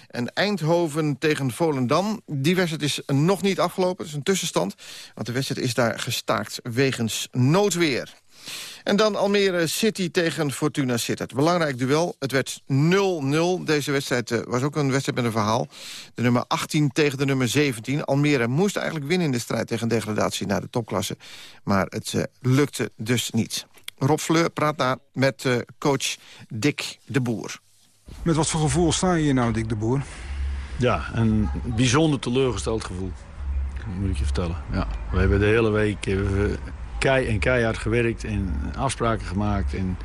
En Eindhoven tegen Volendam. Die wedstrijd is nog niet afgelopen. Het is een tussenstand. Want de wedstrijd is daar gestaakt wegens noodweer. En dan Almere City tegen Fortuna Sittard. Belangrijk duel. Het werd 0-0. Deze wedstrijd eh, was ook een wedstrijd met een verhaal. De nummer 18 tegen de nummer 17. Almere moest eigenlijk winnen in de strijd tegen degradatie naar de topklasse. Maar het eh, lukte dus niet. Rob Fleur praat daar met eh, coach Dick de Boer. Met wat voor gevoel sta je hier nou, Dick de Boer? Ja, een bijzonder teleurgesteld gevoel. Moet ik je vertellen. Ja. We hebben de hele week we kei en keihard gewerkt en afspraken gemaakt. En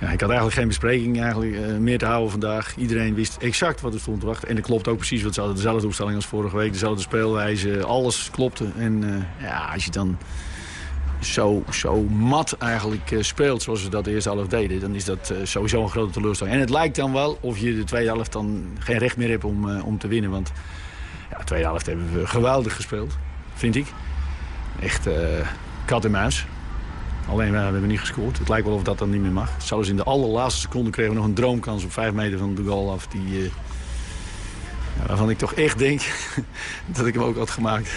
ja, ik had eigenlijk geen bespreking eigenlijk, eh, meer te houden vandaag. Iedereen wist exact wat er stond te wachten. En dat klopt ook precies, want ze hadden dezelfde opstelling als vorige week. Dezelfde speelwijze, alles klopte. En eh, ja, als je dan zo, zo mat eigenlijk eh, speelt zoals we dat de eerste helft deden... dan is dat eh, sowieso een grote teleurstelling. En het lijkt dan wel of je de tweede helft dan geen recht meer hebt om, eh, om te winnen. Want ja, de tweede helft hebben we geweldig gespeeld, vind ik. Echt kat en muis. Alleen we hebben niet gescoord. Het lijkt wel of dat dan niet meer mag. Zelfs in de allerlaatste seconde kregen we nog een droomkans op vijf meter van de goal af. Die, waarvan ik toch echt denk dat ik hem ook had gemaakt.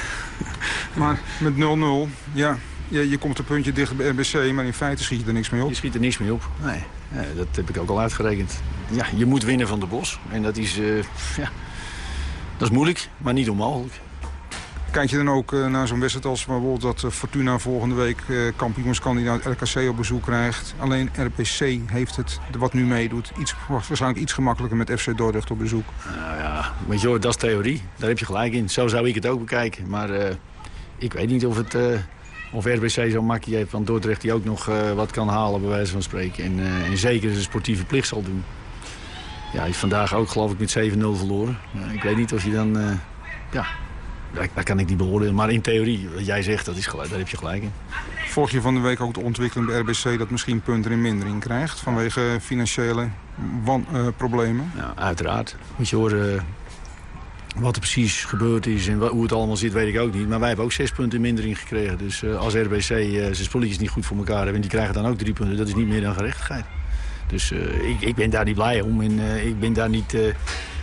Maar met 0-0, ja, je, je komt een puntje dichter bij RBC, maar in feite schiet je er niks mee op. Je schiet er niks mee op. Nee, nee, dat heb ik ook al uitgerekend. Ja, je moet winnen van de Bos. En dat is, eh, ja, dat is moeilijk, maar niet onmogelijk. Kijk je dan ook eh, naar zo'n wedstrijd als bijvoorbeeld dat eh, Fortuna volgende week eh, kampioenskandidaat RKC op bezoek krijgt. Alleen RBC heeft het, wat nu meedoet, iets, waarschijnlijk iets gemakkelijker met FC Dordrecht op bezoek. Nou ja, weet je, hoor, dat is theorie. Daar heb je gelijk in. Zo zou ik het ook bekijken. Maar eh, ik weet niet of, het, eh, of RBC zo'n makkie heeft van Dordrecht... die ook nog eh, wat kan halen, bij wijze van spreken. En, eh, en zeker zijn sportieve plicht zal doen. Ja, hij is vandaag ook geloof ik met 7-0 verloren. Ja, ik weet niet of je dan... eh, ja, daar, daar kan ik niet beoordelen. Maar in theorie, wat jij zegt, dat is gelijk, daar heb je gelijk in. Volg je van de week ook de ontwikkeling bij RBC dat misschien punten in mindering krijgt vanwege financiële wan- eh, problemen? Ja, uiteraard. Moet je horen wat er precies gebeurd is en hoe het allemaal zit, weet ik ook niet. Maar wij hebben ook zes punten in mindering gekregen. Dus eh, als RBC eh, zijn spulletjes niet goed voor elkaar hebben... en die krijgen dan ook drie punten, dat is niet meer dan gerechtigheid. Dus eh, ik, ik ben daar niet blij om. En ik ben daar niet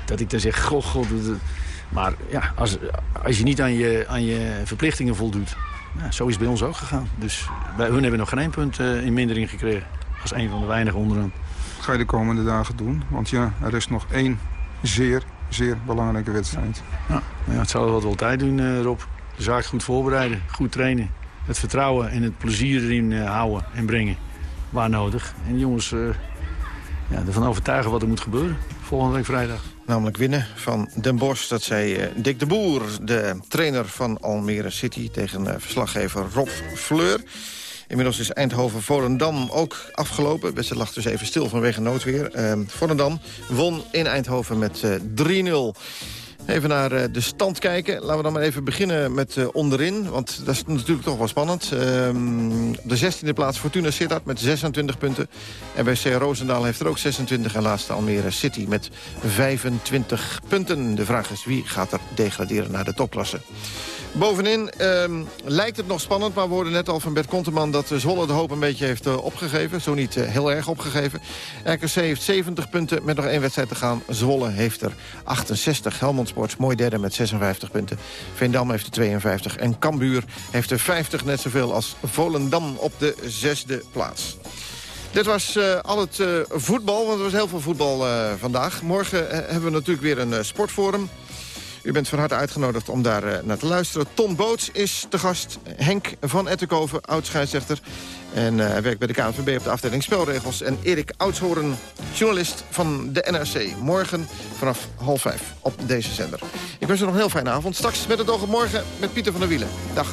dat ik dan zeg, goh, god. Maar ja, als, als je niet aan je, aan je verplichtingen voldoet... Ja, zo is het bij ons ook gegaan. Dus wij, hun hebben nog geen één punt in mindering gekregen. Als een van de weinigen onderaan. Wat ga je de komende dagen doen? Want ja, er is nog één zeer, zeer belangrijke wedstrijd. Ja, maar ja, het zal wat wel tijd doen, eh, Rob. De zaak goed voorbereiden, goed trainen. Het vertrouwen en het plezier erin eh, houden en brengen, waar nodig. En de jongens eh, ja, ervan overtuigen wat er moet gebeuren. Volgende week vrijdag. Namelijk winnen van Den Bosch. Dat zei eh, Dick de Boer, de trainer van Almere City... tegen eh, verslaggever Rob Fleur. Inmiddels is Eindhoven-Volendam ook afgelopen. Wedstrijd lag dus even stil vanwege noodweer. Eh, Volendam won in Eindhoven met eh 3-0. Even naar eh, de stand kijken. Laten we dan maar even beginnen met eh, onderin. Want dat is natuurlijk toch wel spannend. Ehm, de 16e plaats Fortuna Sittard met 26 punten. RBC Roosendaal heeft er ook 26. En laatste Almere City met 25 punten. De vraag is wie gaat er degraderen naar de topklasse. Bovenin ehm, lijkt het nog spannend, maar we hoorden net al van Bert Konteman... dat Zwolle de hoop een beetje heeft eh, opgegeven. Zo niet eh, heel erg opgegeven. RKC heeft 70 punten met nog één wedstrijd te gaan. Zwolle heeft er 68. Helmond Sports mooi derde met 56 punten. Veendam heeft er 52. En Cambuur heeft er 50, net zoveel als Volendam op de zesde plaats. Dit was eh, al het voetbal, want er was heel veel voetbal vandaag. Morgen hebben we natuurlijk weer een sportforum. U bent van harte uitgenodigd om daar eh, naar te luisteren. Ton Boots is te gast. Henk van Ettenkoven, oud-scheidsrechter. En eh, hij werkt bij de KNVB op de afdeling spelregels. En Erik Oudshoorn, journalist van de NRC. Morgen vanaf half vijf op deze zender. Ik wens u nog een heel fijne avond. Straks met het oog op morgen met Pieter van der Wielen. Dag.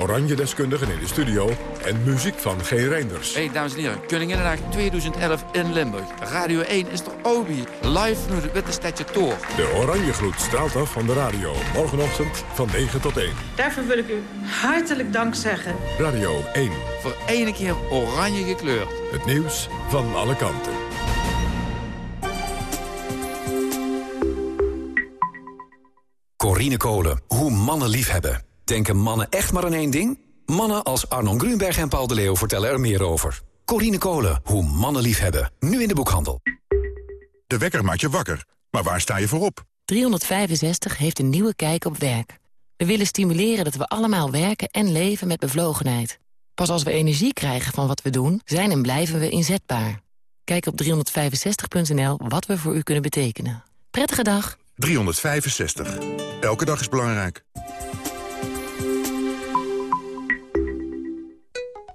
oranje deskundigen in de studio en muziek van G. Reinders. Hey, dames en heren, Koninginnedag 2011 in Limburg. Radio 1 is toch Obi, live vanuit het Witte Stadje Toor. De oranje gloed straalt af van de radio. Morgenochtend van 9 tot 1. Daarvoor wil ik u hartelijk dank zeggen. Radio 1. Voor ene keer oranje gekleurd. Het nieuws van alle kanten. Corine Kolen, hoe mannen liefhebben. Denken mannen echt maar aan één ding? Mannen als Arnon Grunberg en Paul de Leeuw vertellen er meer over. Corine Kolen, hoe mannen liefhebben. Nu in de boekhandel. De wekker maakt je wakker. Maar waar sta je voor op? 365 heeft een nieuwe kijk op werk. We willen stimuleren dat we allemaal werken en leven met bevlogenheid. Pas als we energie krijgen van wat we doen, zijn en blijven we inzetbaar. Kijk op 365.nl wat we voor u kunnen betekenen. Prettige dag. 365. Elke dag is belangrijk.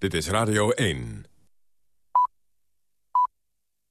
Dit is Radio 1.